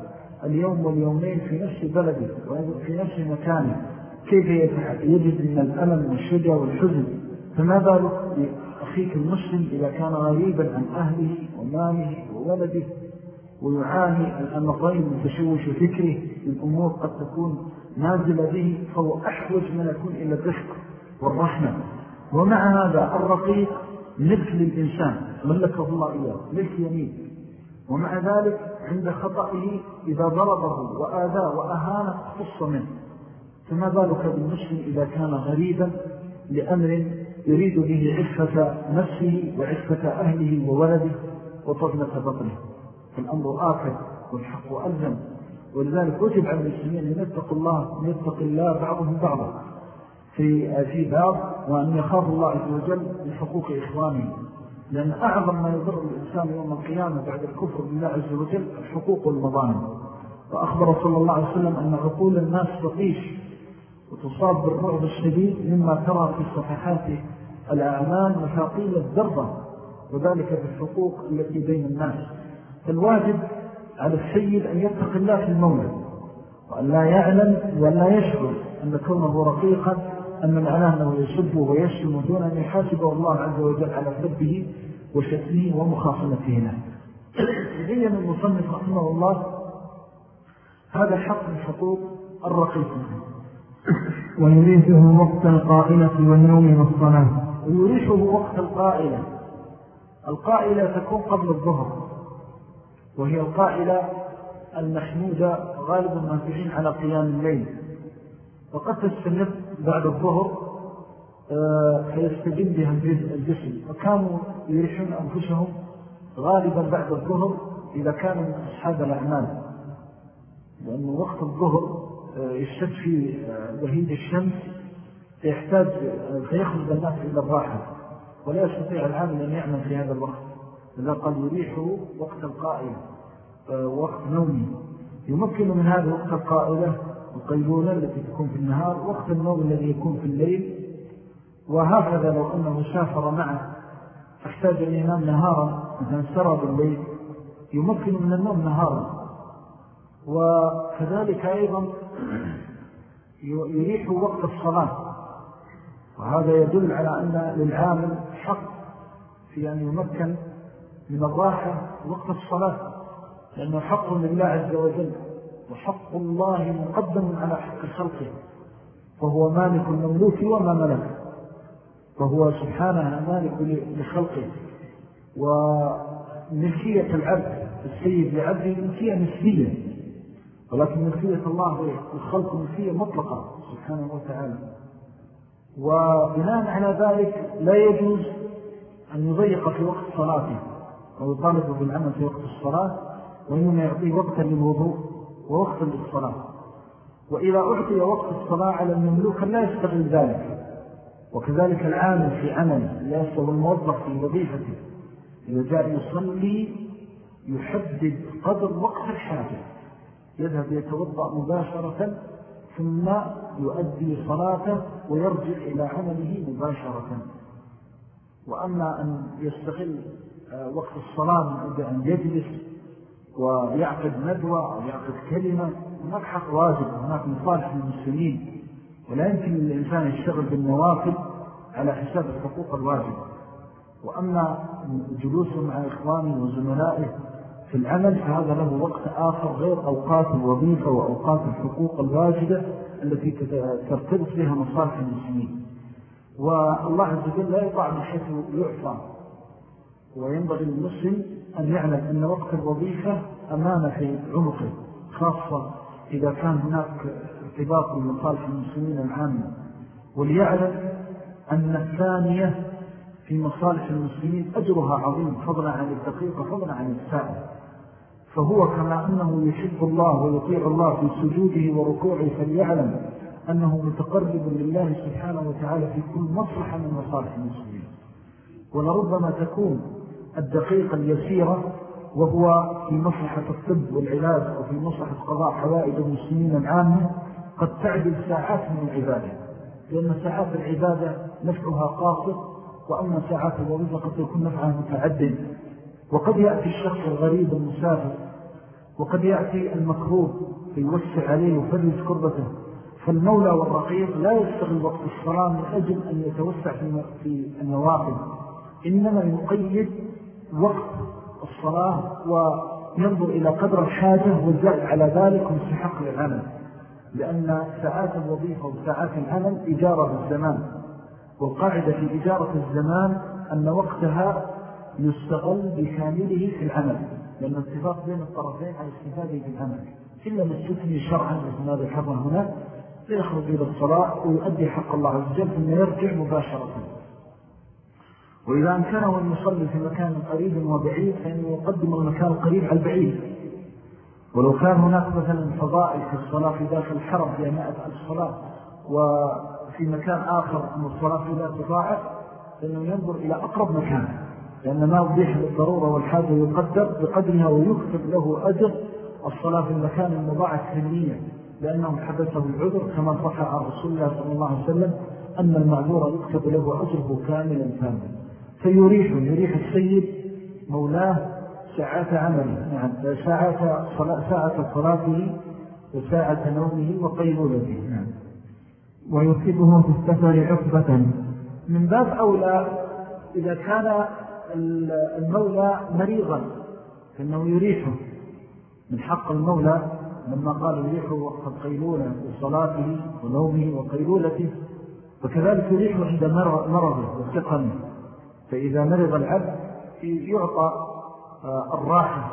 Speaker 1: اليوم واليومين في نفس بلده وفي نفس مكانه كيف يجد من الألم والشجع والحزن. فما بالك بأخيك المسلم إذا كان غريبا عن أهله وماله وولده؟ ويعاني الأمرين من تشوش فكره من أمور قد تكون نازلة به فهو أحوج من يكون إلى الرفق والرحمة. ومع هذا الرقيق ملك للإنسان ملكه الله إياه ملك يمين ومع ذلك عند خطئه إذا ضربه وآذاه وأهانه خص منه. فما بالك بالمسلم إذا كان غريبا لأمر يريد به عفة نفسه وعفة أهله وولده وطفلة بطنه؟ فالأمر آكد والحق ألزم. ولذلك وجب على المسلمين أن يتقوا الله أن يتق الله بعضهم بعضا. في في باب وأن يخاف الله عز وجل من حقوق إخوانه. لأن أعظم ما يضر الإنسان يوم القيامة بعد الكفر بالله عز وجل الحقوق والمظالم. وأخبر صلى الله عليه وسلم أن عقول الناس تطيش وتصاب بالرعب الشديد مما ترى في صفحات الأعمال مفاقيل الذرة وذلك بالحقوق التي بين الناس. فالواجب على السيد أن يتق الله في المولى وأن لا يعلم وأن لا يشعر أن كونه رقيقا أن معناه أنه يسبه ويشتم دون أن يحاسبه الله عز وجل على سبه وشتمه ومخاصمته له. بين المصنف رحمه الله هذا حق من حقوق الرقيق.
Speaker 2: ويريثه وقت القائلة والنوم والصلاة.
Speaker 1: ويريثه وقت القائلة. القائلة تكون قبل الظهر. وهي القائلة المحمودة غالب المنفعين على قيام الليل. وقد تستمر بعد الظهر آه، فيستجد بها الجسم وكانوا يريحون أنفسهم غالبا بعد الظهر إذا كانوا من أصحاب الأعمال. لأنه وقت الظهر آه، يشتد في بهيد الشمس فيحتاج فيخرج الناس إلى الراحة. ولا يستطيع العامل أن يعمل في هذا الوقت. إذا قد يريحه وقت القائلة وقت نومي. يمكن من هذا وقت القائلة القيلولة التي تكون في النهار وقت النوم الذي يكون في الليل. وهكذا لو أنه سافر معه فاحتاج أن ينام نهارا مثلا سرى بالليل. يمكن من النوم نهارا. وكذلك أيضا يريح وقت الصلاة. وهذا يدل على أن للعامل حق في أن يمكن من الراحة وقت الصلاة لأنه حق لله عز وجل وحق الله مقدم على حق خلقه وهو مالك المملوك وما ملك وهو سبحانه مالك لخلقه وملكية العبد السيد لعبده ملكية نسبية ولكن ملكية الله للخلق ملكية مطلقة سبحانه وتعالى. وبناء على ذلك لا يجوز أن يضيق في وقت صلاته. أو يطالب بالعمل في وقت الصلاة وإنما يعطيه وقتا للوضوء ووقتا للصلاة. وإذا أعطي وقت الصلاة على المملوك لا يستغل ذلك. وكذلك العامل في عمل لا يستغل الموظف في وظيفته. إذا جاء يصلي يحدد قدر وقت الحاجة. يذهب يتوضأ مباشرة ثم يؤدي صلاته ويرجع إلى عمله مباشرة. وأما أن يستغل وقت الصلاة أن يجلس ويعقد ندوة أو يعقد كلمة. هناك حق واجب هناك مصالح للمسلمين. ولا يمكن للإنسان يشتغل بالنوافل على حساب الحقوق الواجب. وأما جلوسه مع إخوانه وزملائه في العمل فهذا له وقت آخر غير أوقات الوظيفة وأوقات الحقوق الواجبة التي ترتبط بها مصالح المسلمين. والله عز وجل لا يطع من حيث يعصى وينبغي للمسلم أن يعلم أن وقت الوظيفة أمانة في عنقه خاصة إذا كان هناك ارتباط بمصالح المسلمين العامة. وليعلم أن الثانية في مصالح المسلمين أجرها عظيم فضلا عن الدقيقة فضلا عن الساعة فهو كما أنه يحب الله ويطيع الله في سجوده وركوعه فليعلم أنه متقرب لله سبحانه وتعالى في كل مصلحة من مصالح المسلمين. ولربما تكون الدقيقة اليسيرة وهو في مصلحة الطب والعلاج وفي مصلحة قضاء حوائد المسلمين العامة قد تعدل ساعات من العبادة. لأن ساعات العبادة نفعها قاصر وأما ساعات الوظيفة قد يكون نفعها متعدد وقد يأتي الشخص الغريب المسافر وقد يأتي المكروب فيوسع عليه وفرج كربته. فالمولى والرقيق لا يستغل وقت الصلاة من أجل أن يتوسع في النوافل. إنما يقيد وقت الصلاة وينظر إلى قدر الحاجة والزائد على ذلك مستحق للعمل لأن ساعات الوظيفة وساعات العمل إجارة بالزمان. والقاعدة في إجارة الزمان أن وقتها يستغل بكامله في العمل. لأن اتفاق بين الطرفين على استفادة في العمل إلا مستثني شرعا مثل ما ذكرنا هنا فيخرج إلى الصلاة ويؤدي حق الله عز وجل ثم يرجع مباشرة. وإذا أمكنه أن يصلي في مكان قريب وبعيد فإنه يقدم المكان القريب على البعيد. ولو كان هناك مثلا فضائل في الصلاة في داخل الحرم في مائة الصلاة وفي مكان آخر أن الصلاة في ذات ضاعف فإنه ينظر إلى أقرب مكان. لأن ما أضيح بالضرورة والحاجة يقدر بقدرها ويكتب له أجر الصلاة في المكان المضاعف سنية لأنه حدثه العذر كما عن رسول الله صلى الله عليه وسلم أن المعذور يكتب له أجره كاملا كاملا. فيريح يريح السيد مولاه ساعة عمله. نعم ساعة, ساعة صلاته وساعة نومه وقيلولته. نعم.
Speaker 2: ويصيبه في السفر عقبة.
Speaker 1: من باب أولى إذا كان المولى مريضا فإنه يريحه. من حق المولى لما قال يريحه وقت القيلولة وصلاته ونومه وقيلولته وكذلك يريحه عند مرضه وسقمه فإذا مرض العبد يعطى آه، الراحة.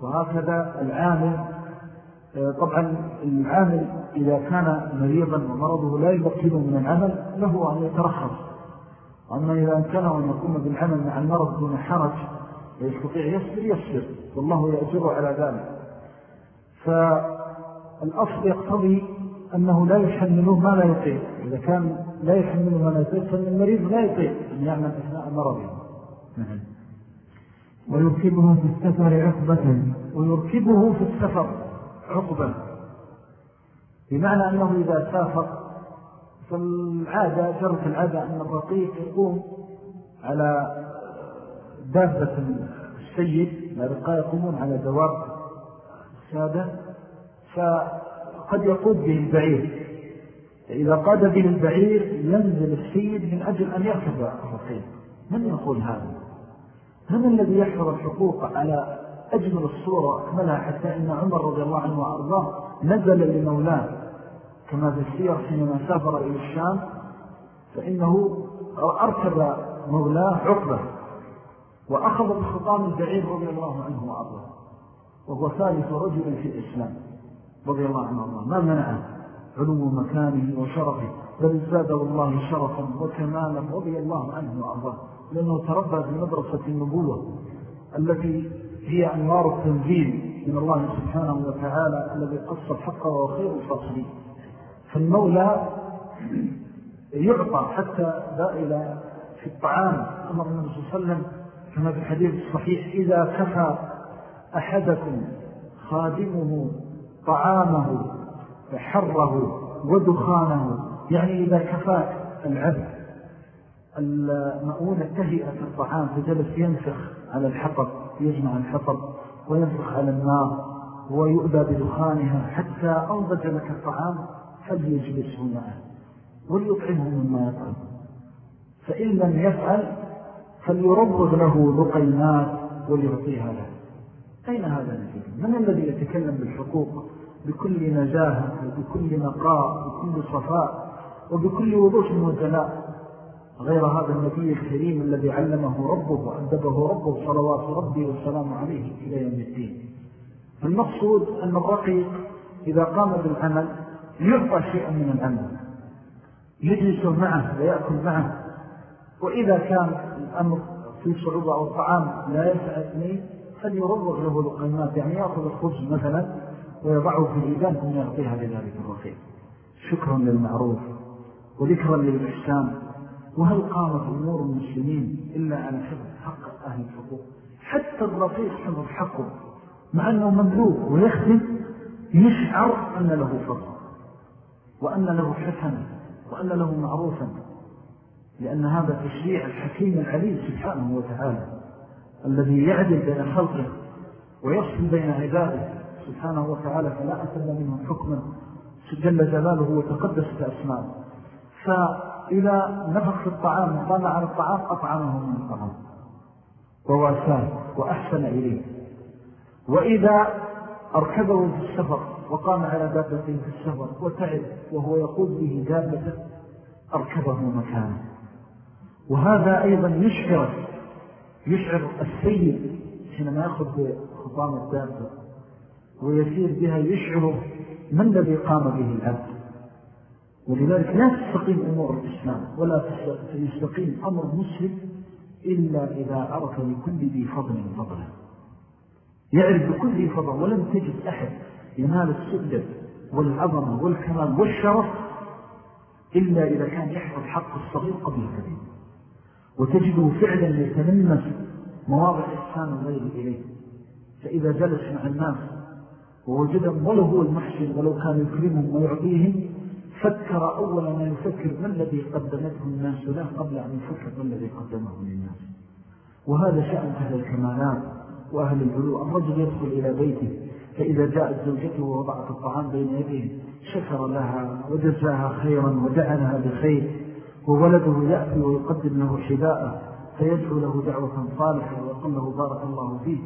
Speaker 1: وهكذا العامل آه، طبعا العامل إذا كان مريضا ومرضه لا يبقيه من العمل له أن يترخص أما إذا أمكنه أن يقوم بالعمل مع المرض دون حرج ويستطيع يصبر يصبر. والله يأجره على ذلك. فالأصل يقتضي أنه لا يحمله ما لا يطيق. إذا كان لا يحمله ما يطيق فإن المريض لا يطيق أن يعمل أثناء مرضه
Speaker 2: نعم. ويركبه في السفر عقبة.
Speaker 1: ويركبه في السفر عقبة. بمعنى أنه إذا سافر فالعادة جرت العادة أن الرقيق يقوم على دابة السيد الرقاء يقومون على دواب السادة فقد يقود به البعير. فإذا قاد به البعير ينزل السيد من أجل أن يركب الرقيق من يقول هذا؟ من الذي يحفظ الحقوق على أجمل الصورة وأكملها حتى إن عمر رضي الله عنه وأرضاه نزل لمولاه؟ كما في السير حينما سافر إلى الشام فإنه أركب مولاه عقبة وأخذ بخطام البعير رضي الله عنه وأرضاه وهو ثالث رجل في الإسلام رضي الله عنه وأرضاه. ما منعه؟ علو مكانه وشرفه بل زاده الله شرفا وكمالا رضي الله عنه وأرضاه. لأنه تربى في مدرسة النبوة التي هي أنوار التنزيل من الله سبحانه وتعالى الذي قص الحق وخير الفصلين فالمولى يعطى حتى إلى في الطعام. أمر النبي صلى الله عليه وسلم كما في الحديث الصحيح إذا كفى أحدكم خادمه طعامه حره ودخانه. يعني إذا كفى العبد المؤونة تهيئة الطعام فجلس ينفخ على الحطب يجمع الحطب وينفخ على النار ويؤذى بدخانها حتى أنضج لك الطعام فليجلسه معه وليطعمه مما يطعم. فإن لم يفعل فليربض له لقيمات وليعطيها له. أين هذا النتيجة؟ من الذي يتكلم بالحقوق؟ بكل نزاهة وبكل نقاء وبكل صفاء وبكل وضوح وجلاء غير هذا النبي الكريم الذي علمه ربه وأدبه ربه صلوات ربي والسلام عليه إلى يوم الدين. المقصود أن الرقيق إذا قام بالعمل يعطى شيئا من العمل. يجلس معه ويأكل معه. وإذا كان الأمر في صعوبة أو الطعام لا يسعى اثنين فليرضغ له لقيمات. يعني يأخذ الخبز مثلا ويضعه في الإيدان ثم يعطيها لذلك الرقيق شكرا للمعروف وذكرا للإحسان. وهل قامت أمور المسلمين إلا على حفظ حق أهل الحقوق؟ حتى الرقيق حفظ حقه مع أنه مملوك ويخدم يشعر أن له فضل وأن له حسن وأن له معروفا لأن هذا تشريع الحكيم العليم سبحانه وتعالى الذي يعدل بين خلقه ويصل بين عباده سبحانه وتعالى فلا أتم منه حكما. جل جلاله وتقدس أسماءه فإذا نفق في الطعام وقام على الطعام أطعمه من الطعام. وواساه وأحسن إليه. وإذا أركبه في السفر وقام على دابته في السفر وتعب وهو يقود به دابته أركبه مكانه. وهذا أيضا يشعر يشعر السيد حينما يأخذ بخطام الدابة. ويسير بها يشعر من الذي قام به العبد ولذلك لا تستقيم أمور الإسلام ولا يستقيم أمر مسلم إلا إذا عرف لكل ذي فضل فضله يعرف بكل ذي فضل ولم تجد أحد ينال السؤدة والعظمة والكمال والشرف إلا إذا كان يحفظ حق الصغير قبل الكبير. وتجده فعلا يتنمس مواضع إحسان الغير إليه. فإذا جلس مع الناس ووجدهم ولو هو المحسن ولو كان يكرمهم ويعطيهم فكر أولا ما يفكر ما الذي قدمته الناس له قبل أن يفكر ما الذي قدمه للناس. وهذا شأن أهل الكمالات وأهل العلو الرجل يدخل إلى بيته فإذا جاءت زوجته ووضعت الطعام بين يديه شكر لها وجزاها خيرا ودعا لها بخير وولده يأتي ويقدم له حداءه فيدعو له دعوة صالحة ويقول له بارك الله فيه.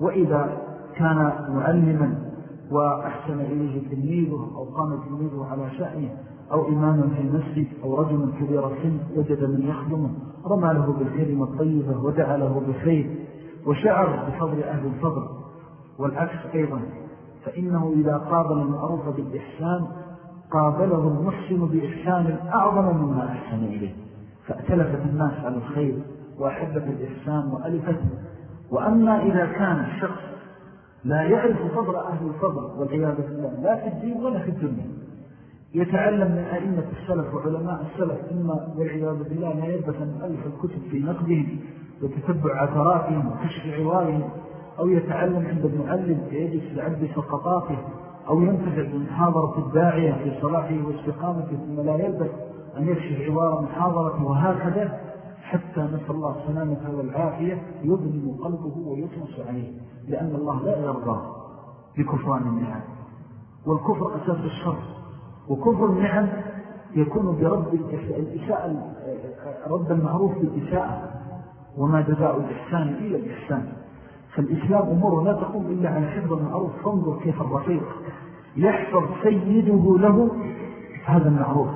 Speaker 1: وإذا كان معلما وأحسن إليه تلميذه أو قام تلميذه على شأنه أو إماما في المسجد أو رجل كبير السن وجد من يخدمه رمى له بالكلمة الطيبة ودعا له بخير وشعر بفضل أهل الفضل والعكس أيضا فإنه إذا قابل المعروف بالإحسان قابله المحسن بإحسان أعظم مما أحسن إليه فأتلفت الناس على الخير وأحبت الإحسان وألفته وأما إذا كان الشخص لا يعرف فضل أهل الفضل والعياذ بالله لا في الدين ولا في الدنيا. يتعلم من أئمة السلف وعلماء السلف إما والعياذ بالله ما يلبث أن ألف الكتب في نقدهم وتتبع عثراتهم وكشف عوارهم أو يتعلم عند المعلم فيجلس لعبد سقطاته أو ينتفع بمحاضرة الداعية في صلاحه واستقامته ثم لا يلبث أن يكشف عبارة محاضرة وهكذا حتى نسأل الله السلامة والعافية يظلم قلبه ويطمس عليه لأن الله لا يرضى بكفران النعم. والكفر أساس الشر. وكفر النعم يكون برد الإساءة رد المعروف بالإساءة وما جزاء الإحسان إلا الإحسان. فالإسلام أمور لا تقوم إلا على حفظ المعروف. فانظر كيف الرفيق يحفظ سيده له هذا المعروف.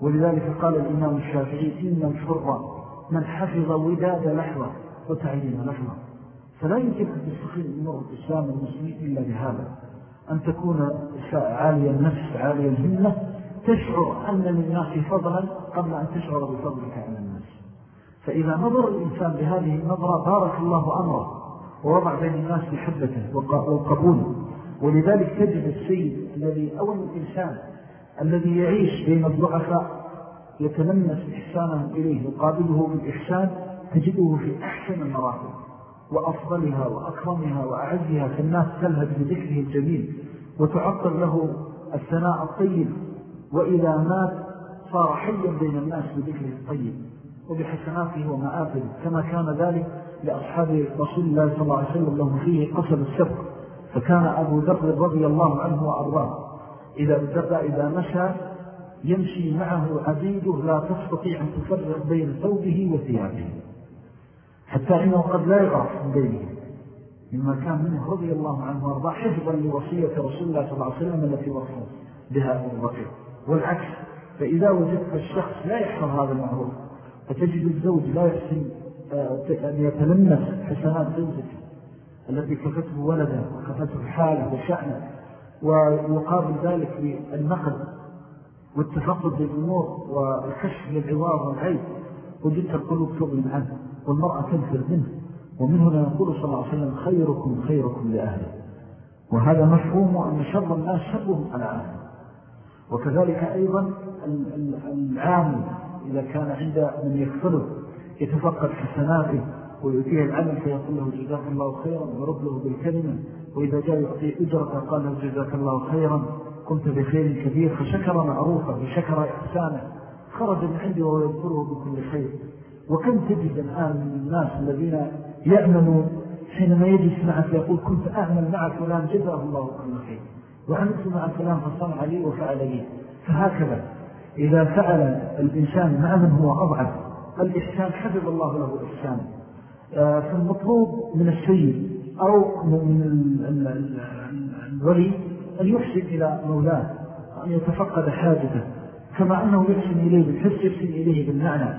Speaker 1: ولذلك قال الإمام الشافعي إن الفر من حفظ وداد لحظة وتعليم لحظة. فلا يمكن أن تستقيم أمور الإسلام المسلمين إلا بهذا. أن تكون عالية النفس عالية الهمة. تشعر أن للناس فضلا قبل أن تشعر بفضلك على الناس. فإذا نظر الإنسان بهذه النظرة بارك الله أمره ووضع بين الناس محبته وقبوله ولذلك تجد السيد الذي أول الإنسان الذي يعيش بين الضعفاء يتلمس إحسانه إليه وقابله بالإحسان تجده في أحسن المراتب وأفضلها وأكرمها وأعزها فالناس تلهد بذكره الجميل وتعطل له الثناء الطيب وإذا مات صار حيا بين الناس بذكره الطيب وبحسناته ومآثله كما كان ذلك لأصحاب رسول الله صلى الله عليه وسلم لهم فيه قصد السبق فكان أبو ذر رضي الله عنه وأرضاه. إذا الدفع إذا مشى يمشي معه عبيده لا تستطيع أن تفرق بين ثوبه وثيابه. حتى إنه قد لا يعرف من بينه. مما كان منه رضي الله عنه وأرضاه حفظا لوصية رسول الله صلى الله عليه وسلم التي وصل بها الرجل والعكس فإذا وجدت الشخص لا يحفظ هذا المعروف فتجد الزوج لا يحسن آه، أن يتلمس حسنات زوجته التي كفته ولده وكفته حاله وشأنه ويقابل ذلك بالنقد والتفقد للأمور والكشف للعوار والعيب. وجدت القلوب تظلم عنه والمرأة تنفر منه. ومن هنا يقول صلى الله عليه وسلم خيركم خيركم لأهله. وهذا مفهوم أن شر الناس شرهم على أهله. وكذلك أيضا العامل إذا كان عند من يكفله يتفقد حسناته ويؤتيه العمل فيقول له جزاك الله خيرا ويرد له بالكلمة. وإذا جاء يعطيه أجرة قال له جزاك الله خيرا. كنت بخير كبير فشكر معروفة وشكر إحسانه خرج من عنده وهو يذكره بكل خير. وكم تجد الآن من الناس الذين يأمنوا حينما يجلس معك يقول كنت أعمل مع فلان جزاه الله كل خير. وعملت مع فلان فصنع لي وفعل لي. فهكذا إذا فعل الإنسان مع من هو أضعف. الإحسان حفظ الله له إحسان. آه، فالمطلوب من السيد أو من الولي أن يحسن إلى مولاه أن يتفقد حاجته كما أنه يحسن إليه بالحس يحسن إليه بالمعنى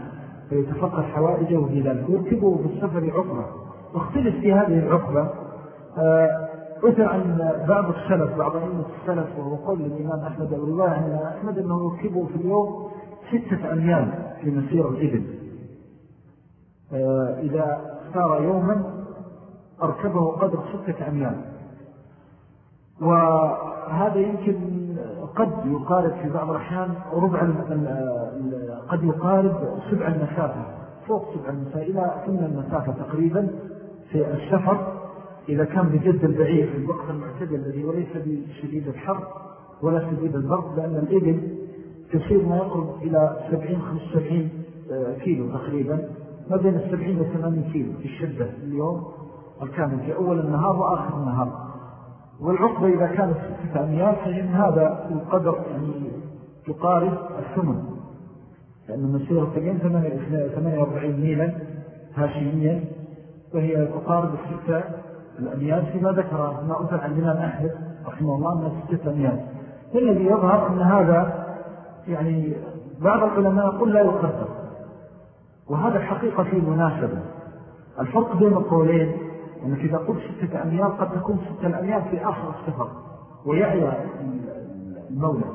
Speaker 1: فيتفقد حوائجه في ذلك ويركبه في السفر عقبة. واختلف في هذه العقبة آه، أثر عن بعض السلف بعض أئمة السلف وهو قول الإمام أحمد أو رواية عن أحمد أنه يركبه في اليوم ستة أميال في مسير الإبل. آه، إذا سار يوما أركبه قدر ستة أميال وهذا يمكن قد يقارب في بعض الأحيان ربع قد يقارب سبع المسافة فوق سبع المسافة إلى ثمن المسافة تقريبا في السفر. إذا كان بجد البعير في الوقت المعتدل الذي وليس بشديد الحر ولا شديد البرد لأن الإبل تسير ما يقرب إلى 70-75 آه، كيلو تقريبا ما بين السبعين وثمانين كيلو في الشدة اليوم الكامل في أول النهار وآخر النهار. والعقبة إذا كانت ستة أميال فإن هذا القدر يعني تقارب الثمن. لأن مسيرة تقين 48 ميلا هاشميا وهي تقارب الستة الأميال فيما ذكر ما أثر عن الإمام أحمد رحمه الله أنها ستة أميال الذي يظهر أن هذا يعني بعض العلماء يقول لا يقدر. وهذا الحقيقة فيه مناسبة. الفرق بين القولين أنك إذا قلت ستة أميال قد تكون ستة الأميال في آخر السفر. ويعيى المولى.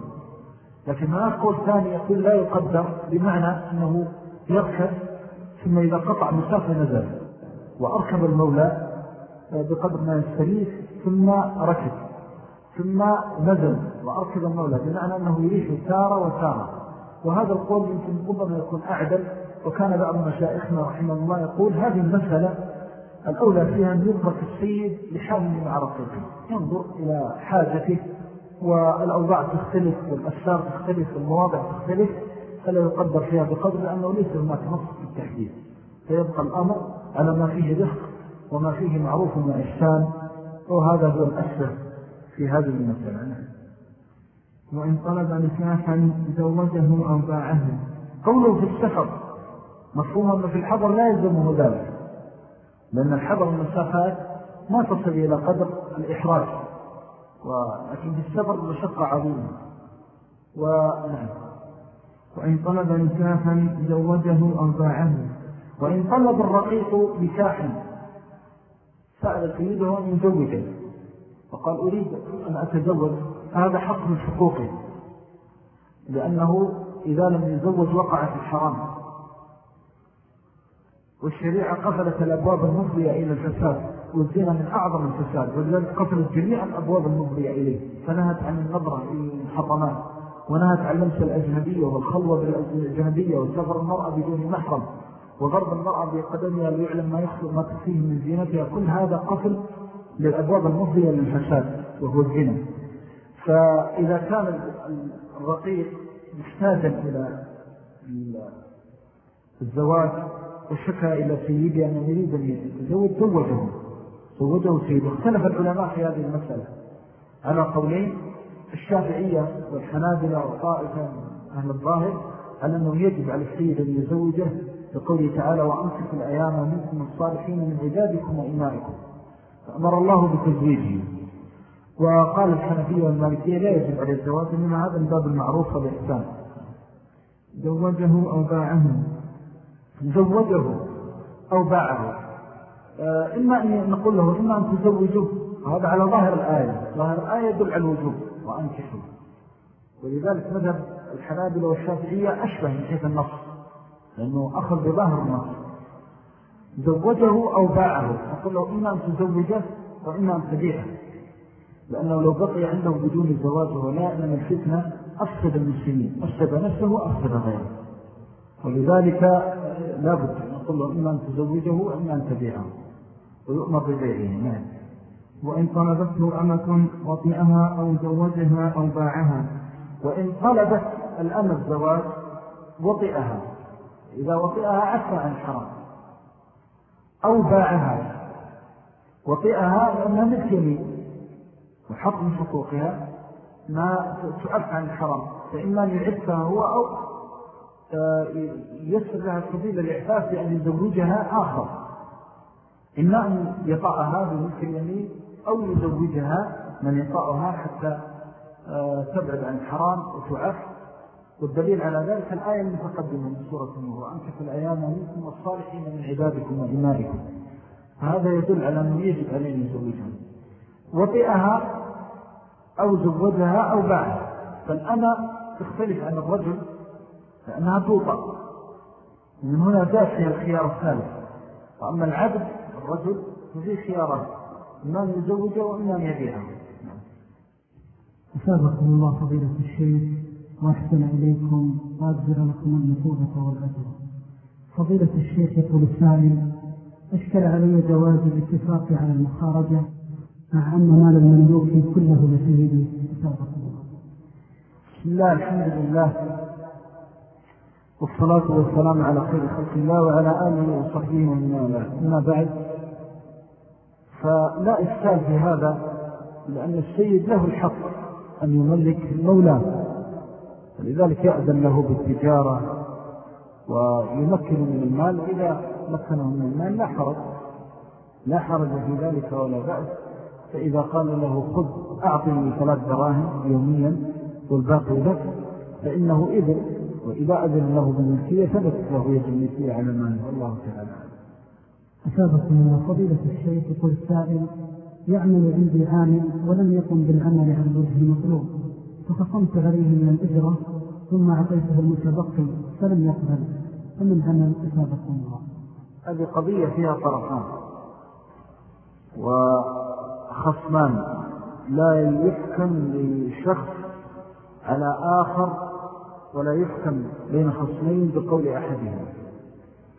Speaker 1: لكن هناك قول ثاني يقول لا يقدر بمعنى أنه يركب ثم إذا قطع مسافة نزل. وأركب المولى بقدر ما يستريح ثم ركب ثم نزل وأركب المولى بمعنى أنه يريح تارة وتارة وهذا القول يمكن ربما يكون أعدل وكان بعض مشائخنا رحمه الله يقول هذه المسألة الأولى فيها أن يترك السيد مع رقيقه ينظر إلى حاجته والأوضاع تختلف والأسفار تختلف والمواضع تختلف. فلا يقدر فيها بقدر لأنه ليس هناك نص في التحديد. فيبقى الأمر على ما فيه رفق وما فيه معروف وإحسان وهذا هو الأسفل في هذه المسألة.
Speaker 2: وإن طلب نكاحا زوجه أو باعه.
Speaker 1: قوله في السفر مفهوم في الحضر لا يلزمه ذلك. لأن الحضر المسافات ما تصل إلى قدر الإحراج. ولكن السفر مشقة عظيمة
Speaker 2: ونعم. وإن طلب نكاحا زوجه أو باعه
Speaker 1: وإن طلب الرقيق نكاحا سأل سيده أن يزوجه وقال أريد أن أتزوج. هذا حق من حقوقه لأنه إذا لم يزوج وقع في الحرام. والشريعة قفلت الأبواب المفضية إلى الفساد والزنا من أعظم الفساد ولذلك قفلت جميع الأبواب المفضية إليه. فنهت عن النظرة المحرمات ونهت عن لمس الأجنبية والخلوة بالأجنبية وسفر المرأة بدون محرم وضرب المرأة بقدمها ليعلم ما يخلق ما تخفيه من زينتها. كل هذا قفل للأبواب المفضية للفساد وهو الزنا. فإذا كان الرقيق محتاجا إلى الزواج وشكى إلى سيدي أنه يريد أن يتزوج زوجه زوجه سيده اختلف العلماء في هذه المسألة. على قولين الشافعية والحنابلة وطائفة أهل الظاهر على أنه يجب على السيد أن يزوجه بقوله تعالى وأنصف الأيام منكم الصالحين من عبادكم وإمائكم فأمر الله بتزويجه. وقال الحنفية والمالكية لا يجب على الزواج إنما هذا الباب المعروف والإحسان
Speaker 2: زوجه أو باعه
Speaker 1: زوجه أو باعه. آه، إما أن نقول له إما أن تزوجه. وهذا على ظاهر الآية. ظاهر الآية يدل على الوجوب وأنكحه. ولذلك مذهب الحنابلة والشافعية أشبه من حيث النص لأنه أخذ بظاهر النص. زوجه أو باعه. نقول له إما أن تزوجه وإما أن تبيعه. لأنه لو بقي عنده بدون الزواج ولا أن الفتنة أفسد المسلمين. أفسد نفسه وأفسد غيره. ولذلك لا بد نقول له إما أن تزوجه وإما أن تبيعه ويؤمر ببيعه نعم.
Speaker 2: وإن طلبته أمة وطئها أو زوجها أو باعها
Speaker 1: وإن طلبت الأمة الزواج وطئها. إذا وطئها عفى عن حرام أو باعها. وطئها لأنها مثل وحق من حقوقها ما تعف عن الحرام. فإما أن يعفها هو أو يسر لها سبيل الإعفاف بأن يزوجها آخر. إما أن يطعها بملك اليمين أو يزوجها من يطعها حتى آه، تبعد عن الحرام وتعف. والدليل على ذلك الآية المتقدمة من سورة النور. أنكف الأيام منكم الصالحين من عبادكم وإمائكم. هذا يدل على أنه يجب عليه يزوجها. وطئها أو زوجها أو باعها فالأنا تختلف عن الرجل لأنها توطأ من هنا فيها الخيار الثالث. وأما العبد الرجل ففيه خيارات. إما أن يزوجه وإما أن يبيعه
Speaker 2: أسابقكم الله فضيلة الشيخ. وأحسن إليكم وأجزر لكم النصوبة والأجر فضيلة الشيخ يقول السائل أشكل علي جواز الاتفاق على المخارجة مع أن مال المملوك كله لسيدي أسابقكم الله.
Speaker 1: بسم الله الحمد لله. والصلاة والسلام على خير خلق الله وعلى آله وصحبه ومن بعد فلا إشكال في هذا لأن السيد له الحق أن يملك مولاه فلذلك يأذن له بالتجارة ويمكن من المال وإذا مكنه من المال. لا حرج لا حرج في ذلك ولا بأس. فإذا قال له خذ أعطني ثلاث دراهم يوميا والباقي لك فإنه إذن وإذا أذن له بالملكية ثبت له يد الملكية على المال والله تعالى.
Speaker 2: أسابقكم الله فضيلة الشيخ يقول السائل يعمل عندي عامل ولم يقم بالعمل على الوجه المطلوب فخصمت عليه من الأجرة ثم أعطيته المتبقي فلم يقبل فمن عمل إصابكم الله؟
Speaker 1: هذه قضية فيها طرفان وخصمان. لا يحكم لشخص على آخر ولا يحكم بين خصمين بقول أحدهم.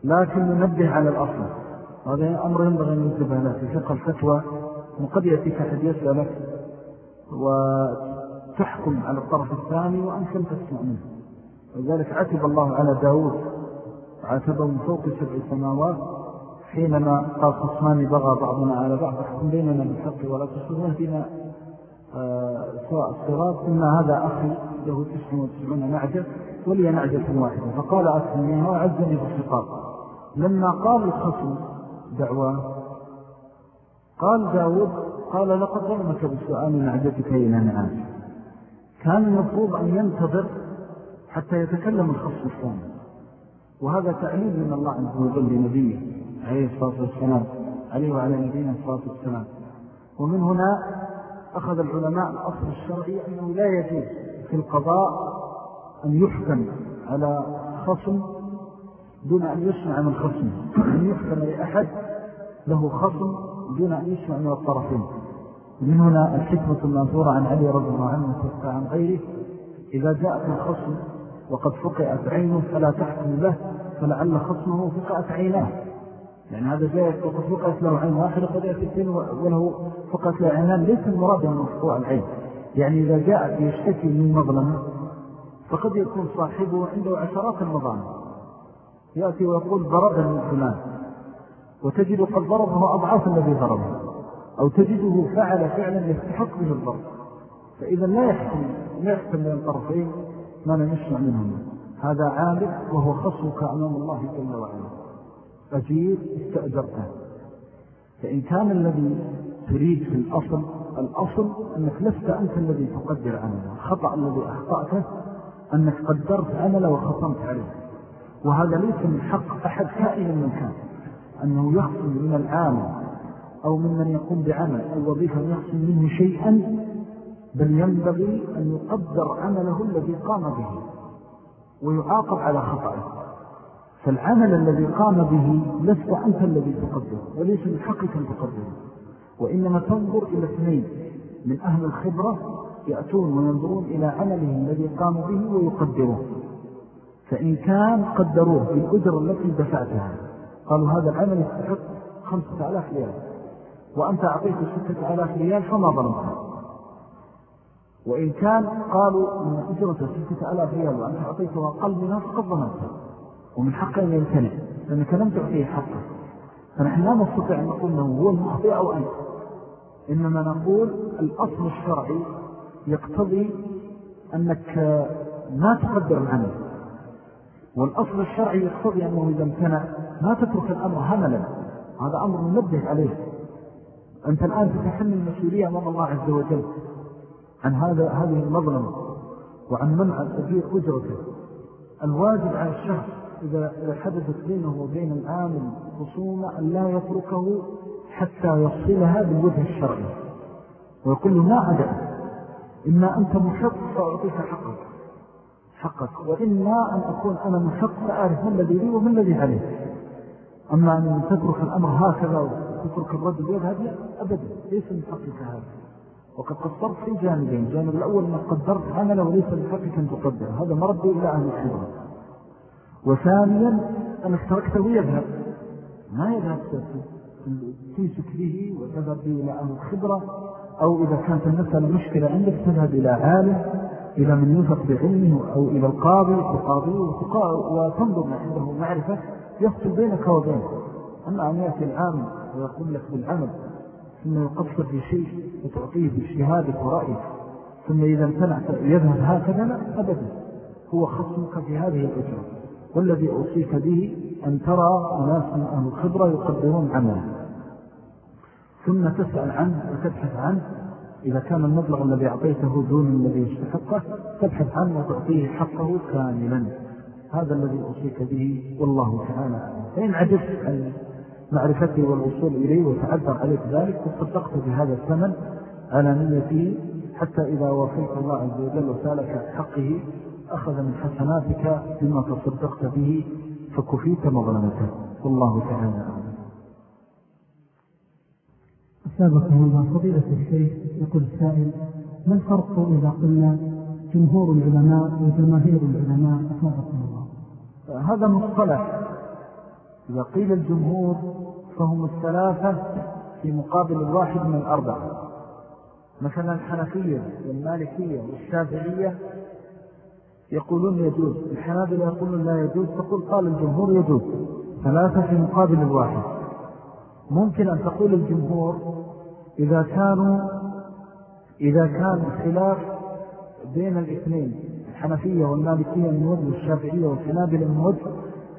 Speaker 1: لكن ننبه على الأصل. هذا أمر ينبغي أن ينتبه له في فقه الفتوى وقد يأتيك أحد يسألك وتحكم على الطرف الثاني وأنت لم تسمع منه. ولذلك عتب الله على داود. وعاتبه من فوق سبع سماوات. حينما قال خصمان بغى بعضنا على بعض فحكم بيننا بالحق ولا تسلمه بنا سواء الصراط إن هذا أخي له تسعة وتسعون نعجة ولي نعجة واحدة. فقال أكثر وعزني في الخطاب لما قال الخصم دعوة قال داود قال لقد ظلمك بسؤال نعجتك إلى نعاج. كان المفروض أن ينتظر حتى يتكلم الخصم الثاني. وهذا تعليم من الله عز وجل لنبيه عليه الصلاة والسلام عليه وعلى نبينا الصلاة والسلام. ومن هنا أخذ العلماء الأصل الشرعي أنه لا يجوز في القضاء أن يحكم على خصم دون أن يسمع من خصم. أن يحكم لأحد له خصم دون أن يسمع من الطرفين. من هنا الحكمة المنثورة عن علي رضي الله عنه وتفقى عن غيره. إذا جاءت الخصم وقد فقئت عينه فلا تحكم له فلعل خصمه فقئت عيناه. يعني هذا جاء وقد فقئت له عين واحدة قد يأتي وله فقئت له عينان ليس المراد من مفقوع العين يعني إذا جاءت يشتكي من مظلمة فقد يكون صاحبه عنده عشرات المظالم. يأتي ويقول ضربني فلان. وتجد قد ضربه أضعاف الذي ضربه. أو تجده فعل فعلا يستحق به الضرب. فإذا لا يحكم لا يحكم بين الطرفين ما يسمع منهم. هذا عامل وهو خصمك أمام الله جل وعلا. أجير استأجرته فإن كان الذي تريد في الأصل الأصل أنك لست أنت الذي تقدر عمله الخطأ الذي أخطأته أنك قدرت عمله وخصمت عليه. وهذا ليس من حق أحد كائن من كان. أنه يخصم من العامل أو ممن يقوم بعمل أو وظيفة يخصم منه شيئا بل ينبغي أن يقدر عمله الذي قام به ويعاقب على خطأه. فالعمل الذي قام به لست أنت الذي تقدره وليس من حقك أن تقدره وإنما تنظر إلى اثنين من أهل الخبرة يأتون وينظرون إلى عمله الذي قام به ويقدروه فإن كان قدروه بالأجر التي دفعتها. قالوا هذا العمل يستحق خمسة آلاف ريال. وأنت أعطيته ستة آلاف ريال فما ظلمته وإن كان قالوا من أجرته ستة آلاف ريال وأنت أعطيته أقل منها فقد ظلمته ومن حقه أن يمتنع لأنك لم تعطيه حقه. فنحن لا نستطيع أن نقول أنه هو المخطئ أو أنت. إنما نقول الأصل الشرعي يقتضي أنك ما تقدر العمل. والأصل الشرعي يقتضي أنه إذا امتنع ما تترك الأمر هملا. هذا أمر منبه عليه. أنت الآن تتحمل المسؤولية أمام الله عز وجل عن هذا هذه المظلمة وعن منع الأجير أجرته. الواجب على الشخص إذا حدثت بينه وبين العامل خصومة أن لا يتركه حتى يصلها بالوجه الشرعي. ويقول له ما أدأ إما أنت محق فأعطيك حقك. حقك. وإما أن أكون أنا محق فأعرف من الذي لي ومن الذي عليه. أما أن تترك الأمر هكذا وتترك الرد بيذهب لا أبدا. ليس من حقك هذا. وقد قصرت في جانبين. الجانب الأول أنك قدرت عمله وليس من حقك أن تقدر. هذا مرد إلى أهل الخبرة وثانيا أنك تركته يذهب ما يذهب تمسك به وتذهب إلى أهل الخبرة أو إذا كانت المسألة مشكلة عندك تذهب إلى عالم إلى من يثق بعلمه أو إلى القاضي تقاضيه وتنظر ما عنده معرفة يفصل بينك وبينه. أما أن يأتي العام ويقول لك بالعمل ثم يقصر في شيء وتعطيه باجتهادك ورأيك ثم إذا امتنع يذهب هكذا لا أبدا. هو خصمك في هذه الأجرة. والذي أوصيك به أن ترى أناس أهل الخبرة يقدرون عمله ثم تسأل عنه وتبحث عنه. إذا كان المبلغ الذي أعطيته دون الذي يستحقه تبحث عنه وتعطيه حقه كاملا. هذا الذي أوصيك به والله تعالى فإن عجزت عن معرفته والوصول إليه وتعذر عليك ذلك وصدقت بهذا الثمن على نيته حتى إذا وفيت الله عز وجل وسألك حقه أخذ من حسناتك بما تصدقت به فكفيت مظلمته. والله تعالى
Speaker 2: أسابقه الله فضيلة الشيخ. يقول السائل ما الفرق إذا قلنا جمهور العلماء وجماهير العلماء؟ أسابقه الله.
Speaker 1: هذا مصطلح. إذا قيل الجمهور فهم الثلاثة في مقابل الواحد من الأربعة. مثلا الحنفية والمالكية والشافعية يقولون يجوز الحنابلة يقولون لا يجوز تقول قال الجمهور يجوز ثلاثة في مقابل الواحد ممكن أن تقول الجمهور إذا كانوا إذا كان الخلاف بين الاثنين الحنفية والمالكية من وجه الشافعية والحنابلة من وجه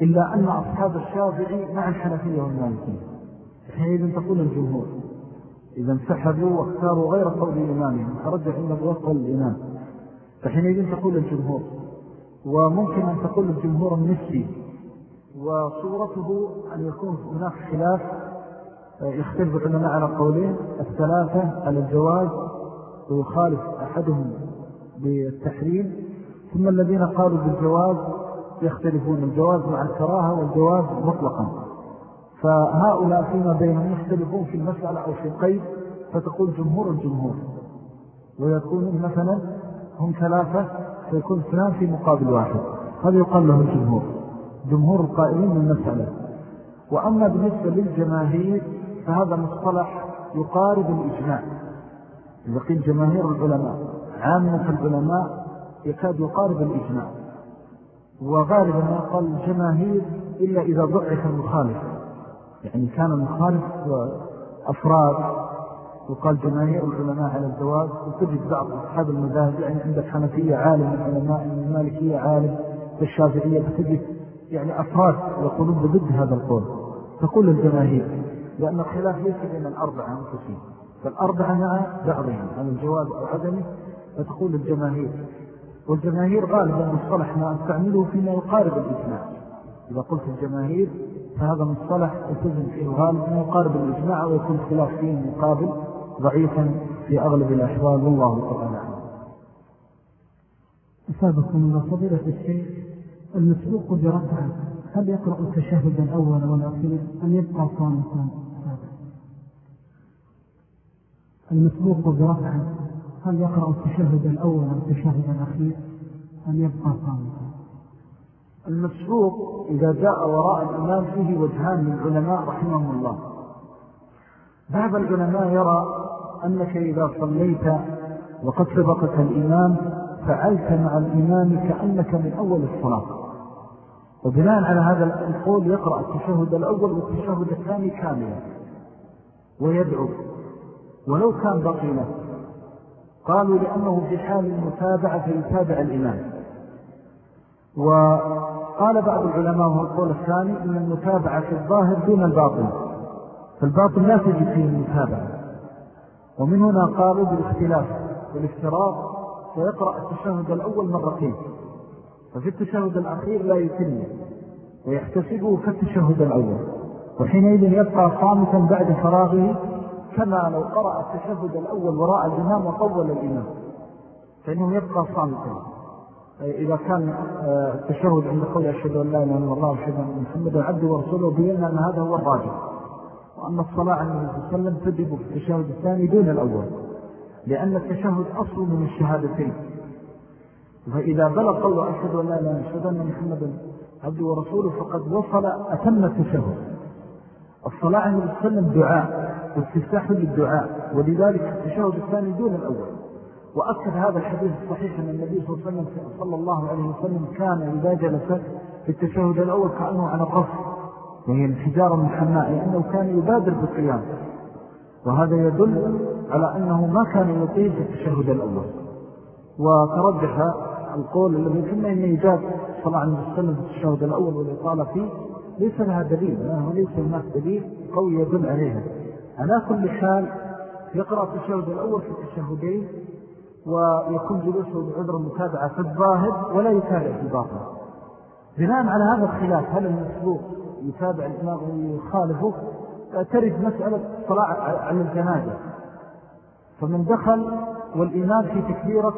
Speaker 1: إلا أن أصحاب الشافعي مع الحنفية والمالكية. حينئذ تقول الجمهور إذا انسحبوا واختاروا غير قول إمامهم فرجع عند قول الإمام. فحينئذ تقول الجمهور وممكن أن تقول الجمهور النسبي وصورته أن يكون هناك خلاف يختلف العلماء على قولين. الثلاثة على الجواز ويخالف أحدهم بالتحريم. ثم الذين قالوا بالجواز يختلفون. الجواز مع الكراهة والجواز مطلقا. فهؤلاء فيما بينهم يختلفون في المسألة أو في القيد فتقول جمهور الجمهور. ويكونون مثلا هم ثلاثة فيكون اثنان في مقابل واحد. هذا يقال له الجمهور. جمهور القائلين المسألة وأما بالنسبة للجماهير فهذا مصطلح يقارب الإجماع. إذا قيل جماهير العلماء عامة العلماء يكاد يقارب الإجماع. وغالبا ما يقال الجماهير إلا إذا ضعف المخالف. يعني كان المخالف أفراد وقال جماهير العلماء على الزواج وتجد بعض أصحاب المذاهب يعني عند الحنفية عالم من العلماء المالكية عالم الشافعية بتجد يعني أفراد يقولون ضد هذا القول. تقول الجماهير لأن الخلاف ليس بين الأربعة أنفسهم فالأربعة مع بعضهم عن الجواب أو عدمه فتقول الجماهير. والجماهير غالبا مصطلح ما أستعمله فيما يقارب الإجماع. إذا قلت الجماهير فهذا مصطلح يتزم فيه الغالب يقارب الإجماع ويكون خلاف فيه مقابل. ضعيفا في أغلب الأحوال والله تعالى
Speaker 2: أسابقكم الله فضيلة الشيء المسبوق بركعة هل يقرأ التشهد الأول والأخير أم يبقى صامتا؟ المسبوق بركعة هل يقرأ التشهد الأول والتشهد الأخير أم يبقى صامتا؟
Speaker 1: المسبوق إذا جاء وراء الإمام فيه وجهان من العلماء رحمهم الله. بعض العلماء يرى أنك إذا صليت وقد سبقك الإمام فعلت مع الإمام كأنك من أول الصلاة. وبناء على هذا القول يقرأ التشهد الأول والتشهد الثاني كاملا. ويدعو. ولو كان بقي له قالوا لأنه في حال المتابعة فيتابع الإمام وقال بعض العلماء هو القول الثاني أن المتابعة في الظاهر دون الباطل فالباطل لا تجد فيه المتابعة. ومن هنا قالوا بالاختلاف والافتراض فيقرأ التشهد الأول مرتين ففي التشهد الأخير لا يتم ويحتسبه كالتشهد الأول. وحينئذ يبقى صامتا بعد فراغه كما لو قرأ التشهد الأول وراء الإمام وطول الإمام. فإنه يبقى صامتا. إذا كان آه، التشهد عند قول أشهد أن لا إله إلا الله وأشهد أن محمدا عبده ورسوله بينا أن هذا هو الراجع وأن الصلاة الله عليه وسلم تجب في التشهد الثاني دون الأول لأن التشهد أصل من الشهادتين. فإذا بلغ قول أشهد أن لا أشهد أن محمدا عبده ورسوله فقد وصل أتم التشهد. الصلاة الله عليه وسلم دعاء واستفتاح للدعاء ولذلك التشهد الثاني دون الأول. وأكد هذا الحديث الصحيح أن النبي صلى الله عليه وسلم صلى الله عليه وسلم كان إذا جلس في التشهد الأول كأنه على الرف وهي الحجارة المحماء لأنه كان يبادر بالقيام. وهذا يدل على أنه ما كان يطيل في التشهد الأول وترجح القول الذي كنا أن يجاب صلى الله عليه وسلم في التشهد الأول والإطالة فيه ليس لها دليل لأنه ليس هناك دليل قوي يدل عليها. على كل حال يقرأ التشهد الأول في التشهدين ويكون جلوسه بعذر المتابعة في الظاهر ولا يتابع في الباطن بناء على هذا الخلاف هل المسبوق يتابع الإمام ويخالفه ترد مسألة الصلاة على الجنازة. فمن دخل والإمام في تكبيرة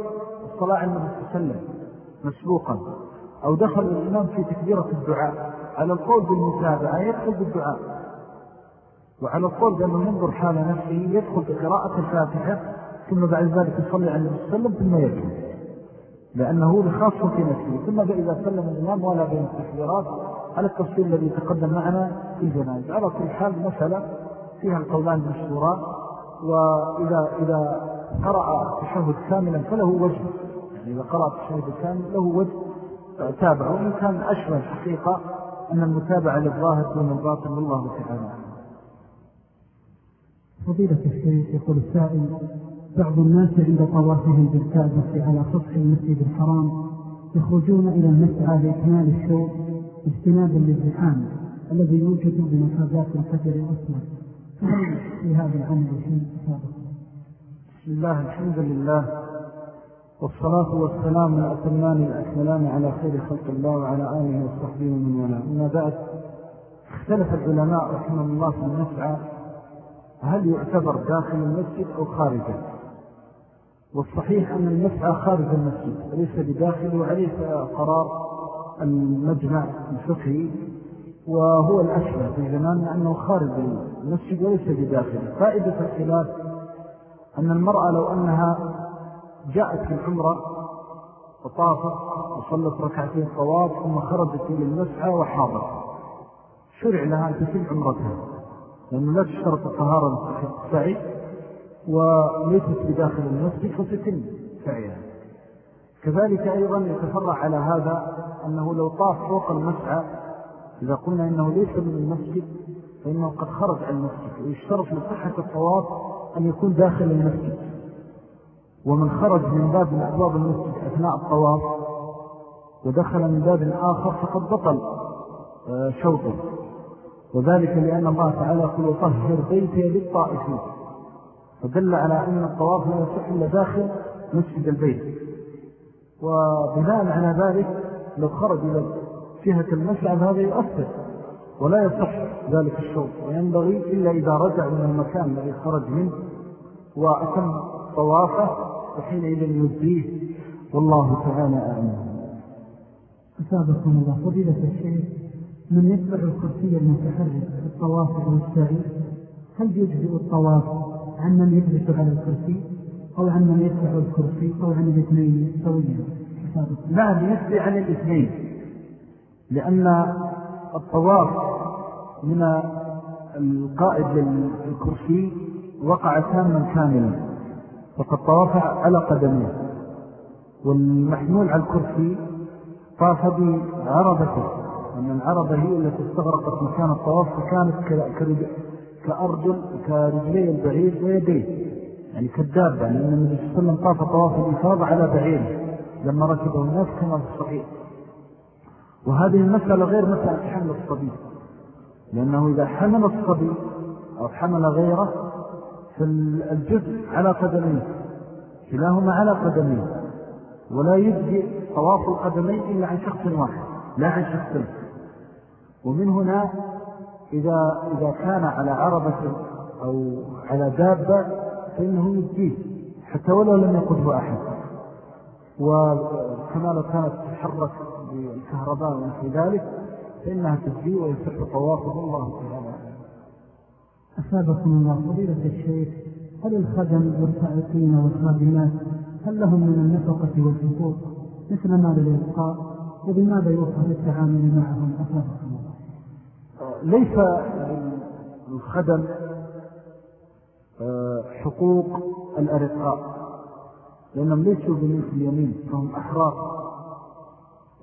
Speaker 1: الصلاة على النبي صلى الله عليه وسلم مسبوقا أو دخل الإمام في تكبيرة الدعاء على القول بالمتابعة يدخل بالدعاء. وعلى القول بأنه ينظر حال نفسه يدخل بقراءة الفاتحة ثم بعد ذلك يصلي على النبي صلى الله عليه وسلم ثم يدخل. لأنه لخاصة في نفسه ثم إذا سلم الإمام ولا بين التكبيرات على التفصيل الذي تقدم معنا في الجنائز على كل حال مسألة فيها القولان بالشورى وإذا إذا قرأ تشهد كاملا فله وجه. يعني إذا قرأ تشهد كامل له وجه تابع. وإن كان أشبه الحقيقة أن المتابعة للظاهر دون الباطل والله تعالى
Speaker 2: فضيلة الشيخ يقول السائل بعض الناس عند طوافهم بالكعبة على سطح المسجد الحرام يخرجون إلى المسعى لإكمال الشوط اجتنابا للزحام الذي يوجد بمفازات الفجر الأسمر فهل في هذا العمل شيء سابق.
Speaker 1: بسم الله الحمد لله والصلاة والسلام الأتمان الأكملان على خير خلق الله وعلى آله وصحبه ومن ولا أما بعد اختلف العلماء رحمه الله في المسعى هل يعتبر داخل المسجد أو خارجه والصحيح أن المسعى خارج المسجد ليس بداخل وعليه قرار المجمع الفقهي وهو الأشبه في زمان أنه خارج المسجد وليس بداخل فائدة الخلاف أن المرأة لو أنها جاءت في العمرة وطافت وصلت ركعتين طواف ثم خرجت إلى المسعى وحاضر شرع لها أن تتم عمرتها لأنه لا تشترط الطهارة السعي وليست بداخل المسجد فتتم سعيها. كذلك أيضا يتفرع على هذا أنه لو طاف فوق المسعى إذا قلنا إنه ليس من المسجد فإنه قد خرج عن المسجد ويشترط لصحة الطواف أن يكون داخل المسجد. ومن خرج من باب من أبواب المسجد أثناء الطواف ودخل من باب آخر فقد بطل آه، شوطه. وذلك لأن الله تعالى يقول وطهر بيتي للطائفين. فدل على أن الطواف لا يصح إلا داخل مسجد البيت. وبناء على ذلك لو خرج إلى جهة المسعى هذا يؤثر ولا يصح ذلك الشوط وينبغي إلا إذا رجع من المكان الذي خرج منه وأتم طوافه وحينئذ يزيه والله تعالى أعلم.
Speaker 2: أسابقكم الله. فضيلة الشيخ من يتبع الكرسي المتحرك في الطواف والسعي هل يجزئ الطواف عن من يجلس على الكرسي؟ أو عن من يتبع الكرسي أو عن الاثنين سويا
Speaker 1: نعم يجزي عن الاثنين لأن الطواف من القائد للكرسي وقع تاما كاملا فقد طواف على قدمه والمحمول على الكرسي طاف بعربته أن العربة هي التي استغرقت مكان الطواف فكانت كأرجل كرجلي البعير ويديه يعني كالدابة لأن النبي صلى الله عليه وسلم طاف طواف الإفاضة على بعيره لما ركبه الناس كما في الصحيح. وهذه المسألة غير مسألة حمل الصبي لأنه إذا حمل الصبي أو حمل غيره فالجزء على قدمين كلاهما على قدمين ولا يجزي طواف القدمين إلا عن شخص واحد لا عن شخصين. ومن هنا إذا, إذا كان على عربة أو على دابة فإنه يجزيه حتى ولو لم يقضه أحد. وكما لو كانت تتحرك بالكهرباء ونحو ذلك فإنها تجزيه ويصح طوافه الله تعالى.
Speaker 2: أسابقكم الله فضيلة الشيخ هل الخدم والفائقين والخادمات هل لهم من النفقة والحقوق؟ مثل ما للإلقاء وبماذا يوفر التعامل معهم؟ أسابقكم الله.
Speaker 1: ليس الخدم حقوق الأرقاء. لأنهم ليسوا بملك اليمين فهم أحرار.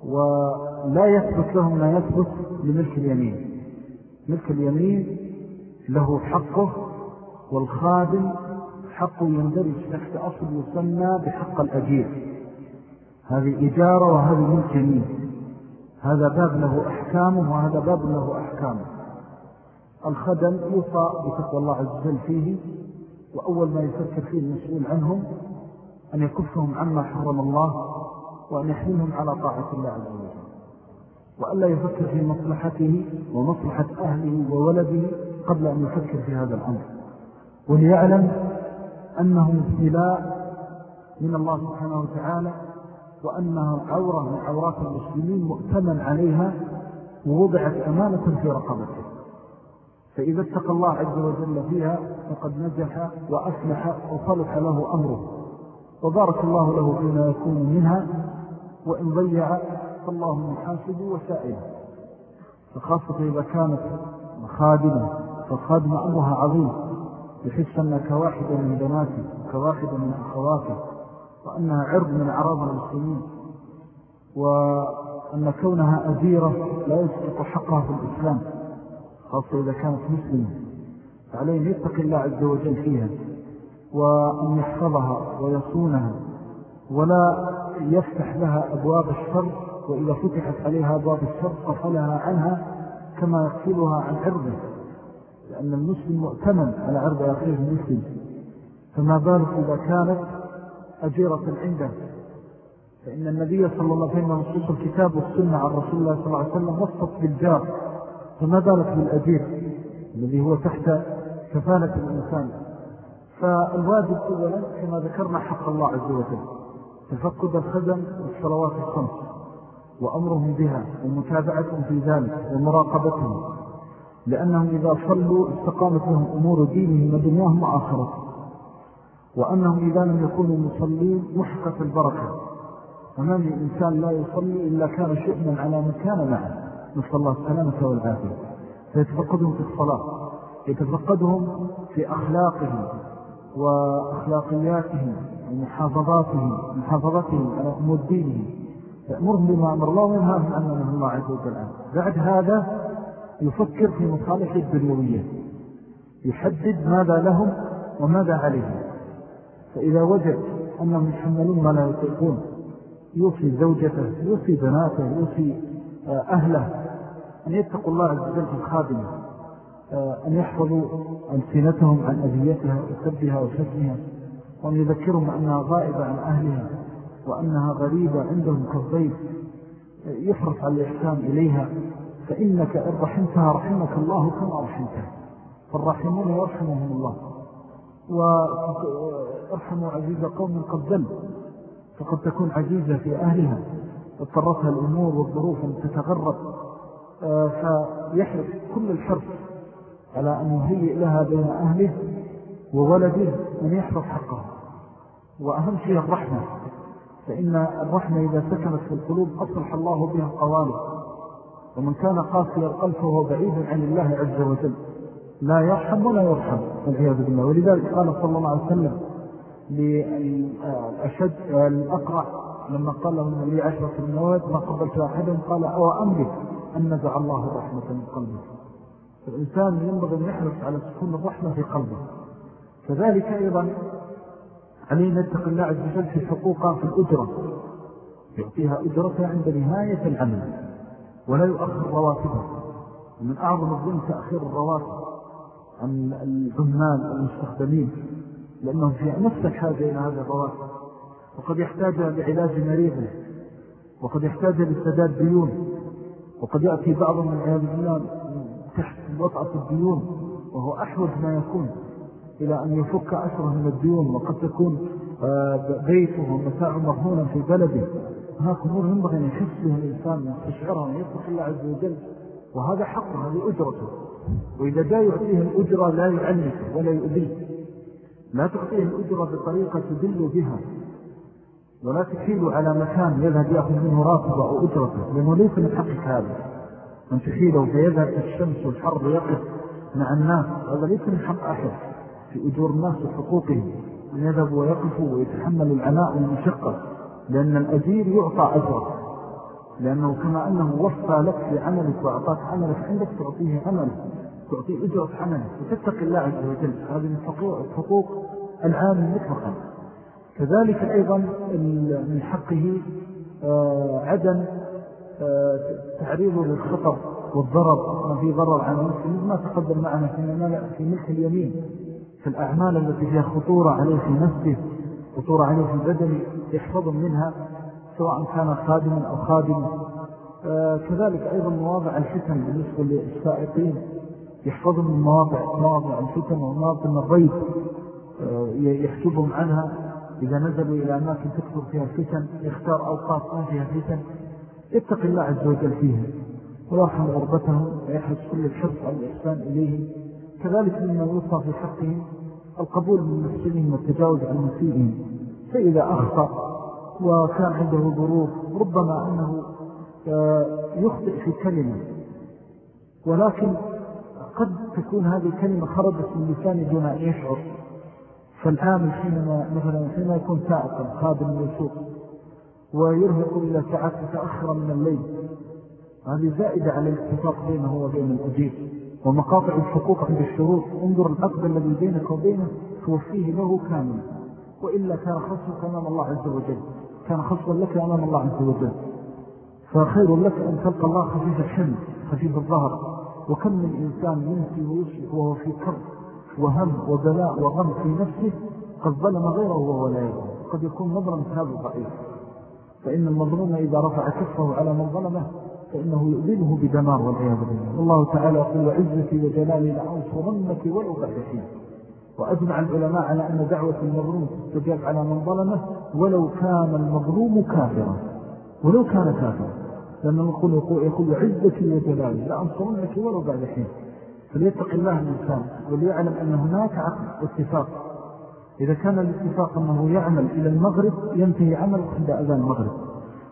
Speaker 1: ولا يثبت لهم ما يثبت لملك اليمين. ملك اليمين له حقه والخادم حقه يندرج تحت أصل يسمى بحق الأجير. هذه إجارة وهذه ملك يمين. هذا باب له أحكامه وهذا باب له أحكامه. الخدم يوصى بتقوى الله عز وجل فيه وأول ما يفكر فيه المسؤول عنهم أن يكفهم عما حرم الله وأن يحملهم على طاعة الله عز وجل. وألا يفكر في مصلحته ومصلحة أهله وولده قبل أن يفكر في هذا الأمر. وليعلم أنه ابتلاء من الله سبحانه وتعالى وأنها عورة من عورات المسلمين مؤتمن عليها ووضعت أمانة في رقبته. فإذا اتقى الله عز وجل فيها فقد نجح وأفلح وصلح له أمره. وبارك الله له فيما يكون منها وإن ضيع فالله محاسب وسائل فخاصة إذا كانت خادمة فالخادمة أمرها عظيم. يحس أنها كواحدة من بناته كواحدة من أخواته وأنها عرض من أعراض المسلمين. وأن كونها أزيرة لا يسقط حقها في الإسلام. خاصة إذا كانت مسلمة. فعليه أن يتقي الله عز وجل فيها وأن يحفظها ويصونها ولا يفتح لها أبواب الشر وإذا فتحت عليها أبواب الشر قفلها عنها كما يقفلها عن عرضه. لأن المسلم مؤتمن على عرض أخيه المسلم. فما بالك إذا كانت أجيرة عنده؟ فإن النبي صلى الله عليه وسلم نصوص الكتاب والسنة عن رسول الله صلى الله عليه وسلم وصف بالجار. فما بالك بالأجير الذي هو تحت كفالة الإنسان. فالواجب أولا كما ذكرنا حق الله عز وجل تفقد الخدم والصلوات الخمس وأمرهم بها ومتابعتهم في ذلك ومراقبتهم لأنهم إذا صلوا استقامت لهم أمور دينهم ودنياهم وآخرتهم وأنهم إذا لم يكونوا مصلين محقة البركة. وما من إنسان لا يصلي إلا كان شؤما على من كان معه. نسأل الله السلامة والعافية. فيتفقدهم في الصلاة يتفقدهم في أخلاقهم وأخلاقياتهم ومحافظاتهم محافظتهم على أمور دينهم. يأمرهم بما أمر الله وينهاهم عن الله عز وجل بعد هذا يفكر في مصالح الدنيوية. يحدد ماذا لهم وماذا عليهم. فإذا وجد أنهم يحملون ما لا يطيقون يوصي زوجته يوصي بناته يوصي آه، أهله أن يتقوا الله عز وجل في الخادمة آه، أن يحفظوا ألسنتهم عن أذيتها وسبها وشتمها وأن يذكرهم أنها غائبة عن أهلها وأنها غريبة عندهم كالضيف يحرص على الإحسان إليها فإنك إن رحمتها رحمك الله كما رحمتها فالراحمون يرحمهم الله. وارحموا عزيز قوم قد ذل فقد تكون عزيزة في أهلها اضطرتها الأمور والظروف أن تتغرب آه، فيحرص كل الحرص على أن يهيئ لها بين أهله وولده من يحفظ حقه. وأهم شيء الرحمة فإن الرحمة إذا سكنت في القلوب أصلح الله بها القوالب. ومن كان قاسي القلب فهو بعيد عن الله عز وجل لا يرحم ولا يرحم والعياذ بالله. ولذلك قال صلى الله عليه وسلم لأشد الأقرع لما قال له النبي عشرة المواد ما قبلت أحدا قال أو أمرك أن نزع الله الرحمة من قلبه. فالإنسان ينبغي أن يحرص على سكون الرحمة في قلبه. كذلك أيضا علينا نتق الله عز وجل في حقوقها في الأجرة. يعطيها أجرتها عند نهاية العمل ولا يؤخر رواتبها. من أعظم الظلم تأخير الرواتب عن العمال المستخدمين لأنهم في نفس الحاجة إلى هذا الرواتب. وقد يحتاج لعلاج مريضه وقد يحتاج لسداد ديون. وقد يأتي بعضهم من عياذ الله تحت وطأة الديون وهو أحوج ما يكون إلى أن يفك أسره من الديون وقد تكون آه، بيته ومتاعه مرهونا في بلده. هناك أمور ينبغي أن يحس بها الإنسان ويستشعرها ويتق الله عز وجل وهذا حق هذه أجرته. وإذا جاء يعطيه الأجرة لا يعنف ولا يؤذيه. لا تعطيه الأجرة بطريقة تدل بها. ولا تحيل على مكان يذهب يأخذ منه راتبة أو أجرته. لأنه ليس من حقك هذا أن تحيله فيذهب في الشمس والحر ويقف مع الناس. هذا ليس من حق أحد في أجور الناس وحقوقهم. أن يذهبوا ويقفوا ويتحملوا العناء والمشقة. لأن الأجير يعطى أجره. لأنه كما أنه وفى لك لعملك وأعطاك عملك عندك تعطيه عملك. تعطيه أجرة عملك. وتتق الله عز وجل. هذه من العام مطلقا. كذلك أيضا من حقه آه، عدم آه، تعريضه للخطر والضرر. ما في ضرر عن المسلم ما تقدم معنا في ملك اليمين في الأعمال التي فيها خطورة عليه في نفسه خطورة عليه في بدنه يحفظ منها سواء كان خادما أو خادما آه كذلك أيضا مواضع الفتن بالنسبة للسائقين يحفظهم من مواضع, مواضع الفتن ومواطن الريب يحجبهم عنها. إذا نزلوا إلى أماكن تكثر فيها الفتن يختار أوقات ما فيها فتن يتقي الله عز وجل فيها. ويرحم غربتهم ويحرص كل الحرص على الإحسان إليهم. كذلك مما يوصى في حقهم القبول من مسلمهم والتجاوز عن مسيئهم فإذا أخطأ وكان عنده ظروف ربما أنه آه، يخطئ في كلمة. ولكن قد تكون هذه الكلمة خرجت من لسان دون أن يشعر. فالعامل حينما مثلا حينما يكون سائقا خادم يسوق ويرهق إلى ساعات متأخرة من الليل هذه زائدة على الاتفاق بينه وبين الأجير ومقاطع الحقوق عند الشروط. انظر العقد الذي بينك وبينه توفيه له كامل وإلا كان خصوك أمام الله عز وجل كان خصوا لك أمام الله عز وجل. فخير لك أن تلقى الله خفيف الحمل خفيف الظهر وكم من إنسان ينسي ويصلح وهو في كرب. وهم وبلاء وغم في نفسه قد ظلم غيره وهو لا يظلم قد يكون نظرا هذا ضعيف. فإن المظلوم إذا رفع كفه على من ظلمه فإنه يؤذنه بدمار والعياذ بالله. والله تعالى يقول وعزتي وجلالي ولو بعد حين وأجمع العلماء على أن دعوة المظلوم تستجاب على من ظلمه ولو كان المظلوم كافرا. ولو كان كافرا. لأنه يقول, يقول, يقول عزتي وجلالي لأنصرنك ولو بعد حين فليتق الله الإنسان وليعلم أن هناك عقل واتفاق. إذا كان الاتفاق أنه يعمل إلى المغرب ينتهي عمل عند أذان المغرب.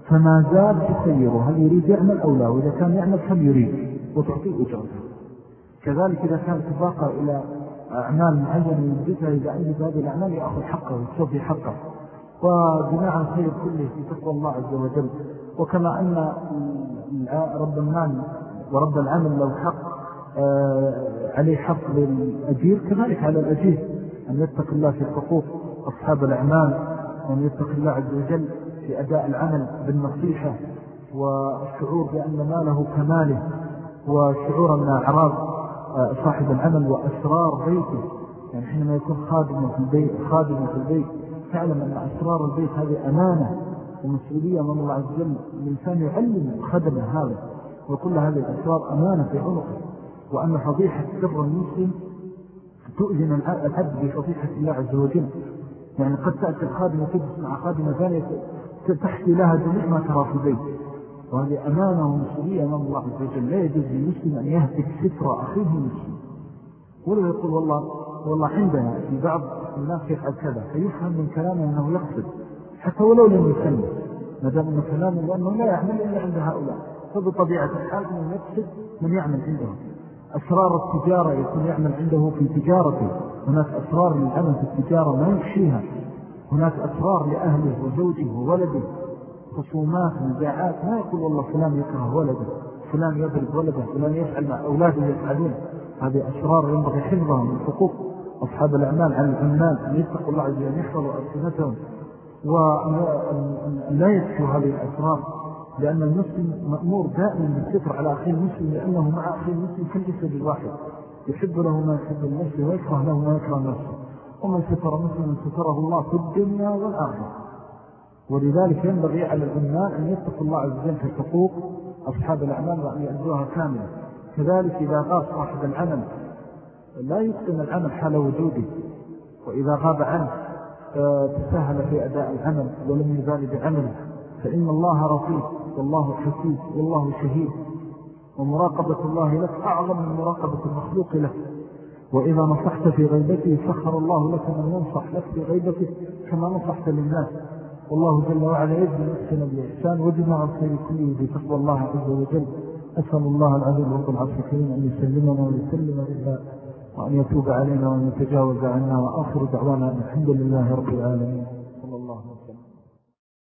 Speaker 1: فما زال تخيره هل يريد يعمل أو لا؟ وإذا كان يعمل هل يريد؟ وتعطي أجرته كذلك إذا كان اتفاقه إلى أعمال معينة يجدها إذا أنجز هذه الأعمال يأخذ حقه ويتصفي حقه. وجماع الخير كله في تقوى الله عز وجل. وكما أن رب المال ورب العمل لو حق عليه حق للأجير. كذلك على الأجير أن يتق الله في حقوق أصحاب الأعمال وأن يتق الله عز وجل في أداء العمل بالنصيحة والشعور بأن ماله كماله وشعور أن أعراض آه، صاحب العمل وأسرار بيته. يعني حينما يكون خادم في البيت خادم في البيت تعلم أن أسرار البيت هذه أمانة ومسؤولية من الله عز وجل الإنسان يعلم خدمه هذا وكل هذه الأسرار أمانة في عنقه. وأن فضيحة سر المسلم تؤذن العبد بفضيحة الله عز وجل. يعني قد تأتي الخادمة تجلس مع خادمة ثانية تحكي لها جميع ما ترى في البيت وهذه أمانة ومسؤولية أمام الله عز وجل. لا يجوز للمسلم أن يهتك ستر أخيه المسلم ولا يقول والله والله عندنا في بعض الناس يفعل كذا فيفهم من كلامه أنه يقصد. حتى ولو لم يسلم ما دام كلامه لأنه لا يعمل إلا عند هؤلاء. فبطبيعة الحال أنه يقصد من يعمل عندهم. أسرار التجارة يكون يعمل عنده في تجارته. هناك أسرار للعمل في التجارة ما يخشيها. هناك أسرار لأهله وزوجه وولده. خصومات نزاعات ما يقول والله فلان يكره ولده فلان يضرب ولده فلان يفعل مع أولاده يفعلون. هذه أسرار ينبغي حفظها من حقوق أصحاب الأعمال على العمال أن يتقوا الله عز وجل يحفظوا ألسنتهم. وأن لا يكفوا هذه الأسرار. لأن المسلم مأمور دائما بالستر على أخي المسلم لأنه مع أخي المسلم كالجسد الواحد يحب له ما يحب النفس ويكره له ما يكره النفس ومن ستر مسلما ستره الله في الدنيا والآخرة. ولذلك ينبغي على العمال أن يتقوا الله عز وجل في حقوق أصحاب الأعمال وأن يأدوها كاملة. كذلك إذا غاب صاحب العمل لا يتقن العمل حال وجوده. وإذا غاب عنه تسهل في أداء العمل ولم يبال بعمله. فإن الله رفيق والله حسيب والله شهيد. ومراقبة الله لك أعظم من مراقبة المخلوق لك. وإذا نصحت في غيبته سخر الله لك من ينصح لك في غيبته كما نصحت للناس. والله جل وعلا يجب نفسنا بالإحسان وجمع الخير كله بتقوى الله عز وجل. أسأل الله العظيم رب الكريم أن يسلمنا ويسلم إلا وأن يتوب علينا وأن يتجاوز عنا وآخر دعوانا الحمد لله رب العالمين.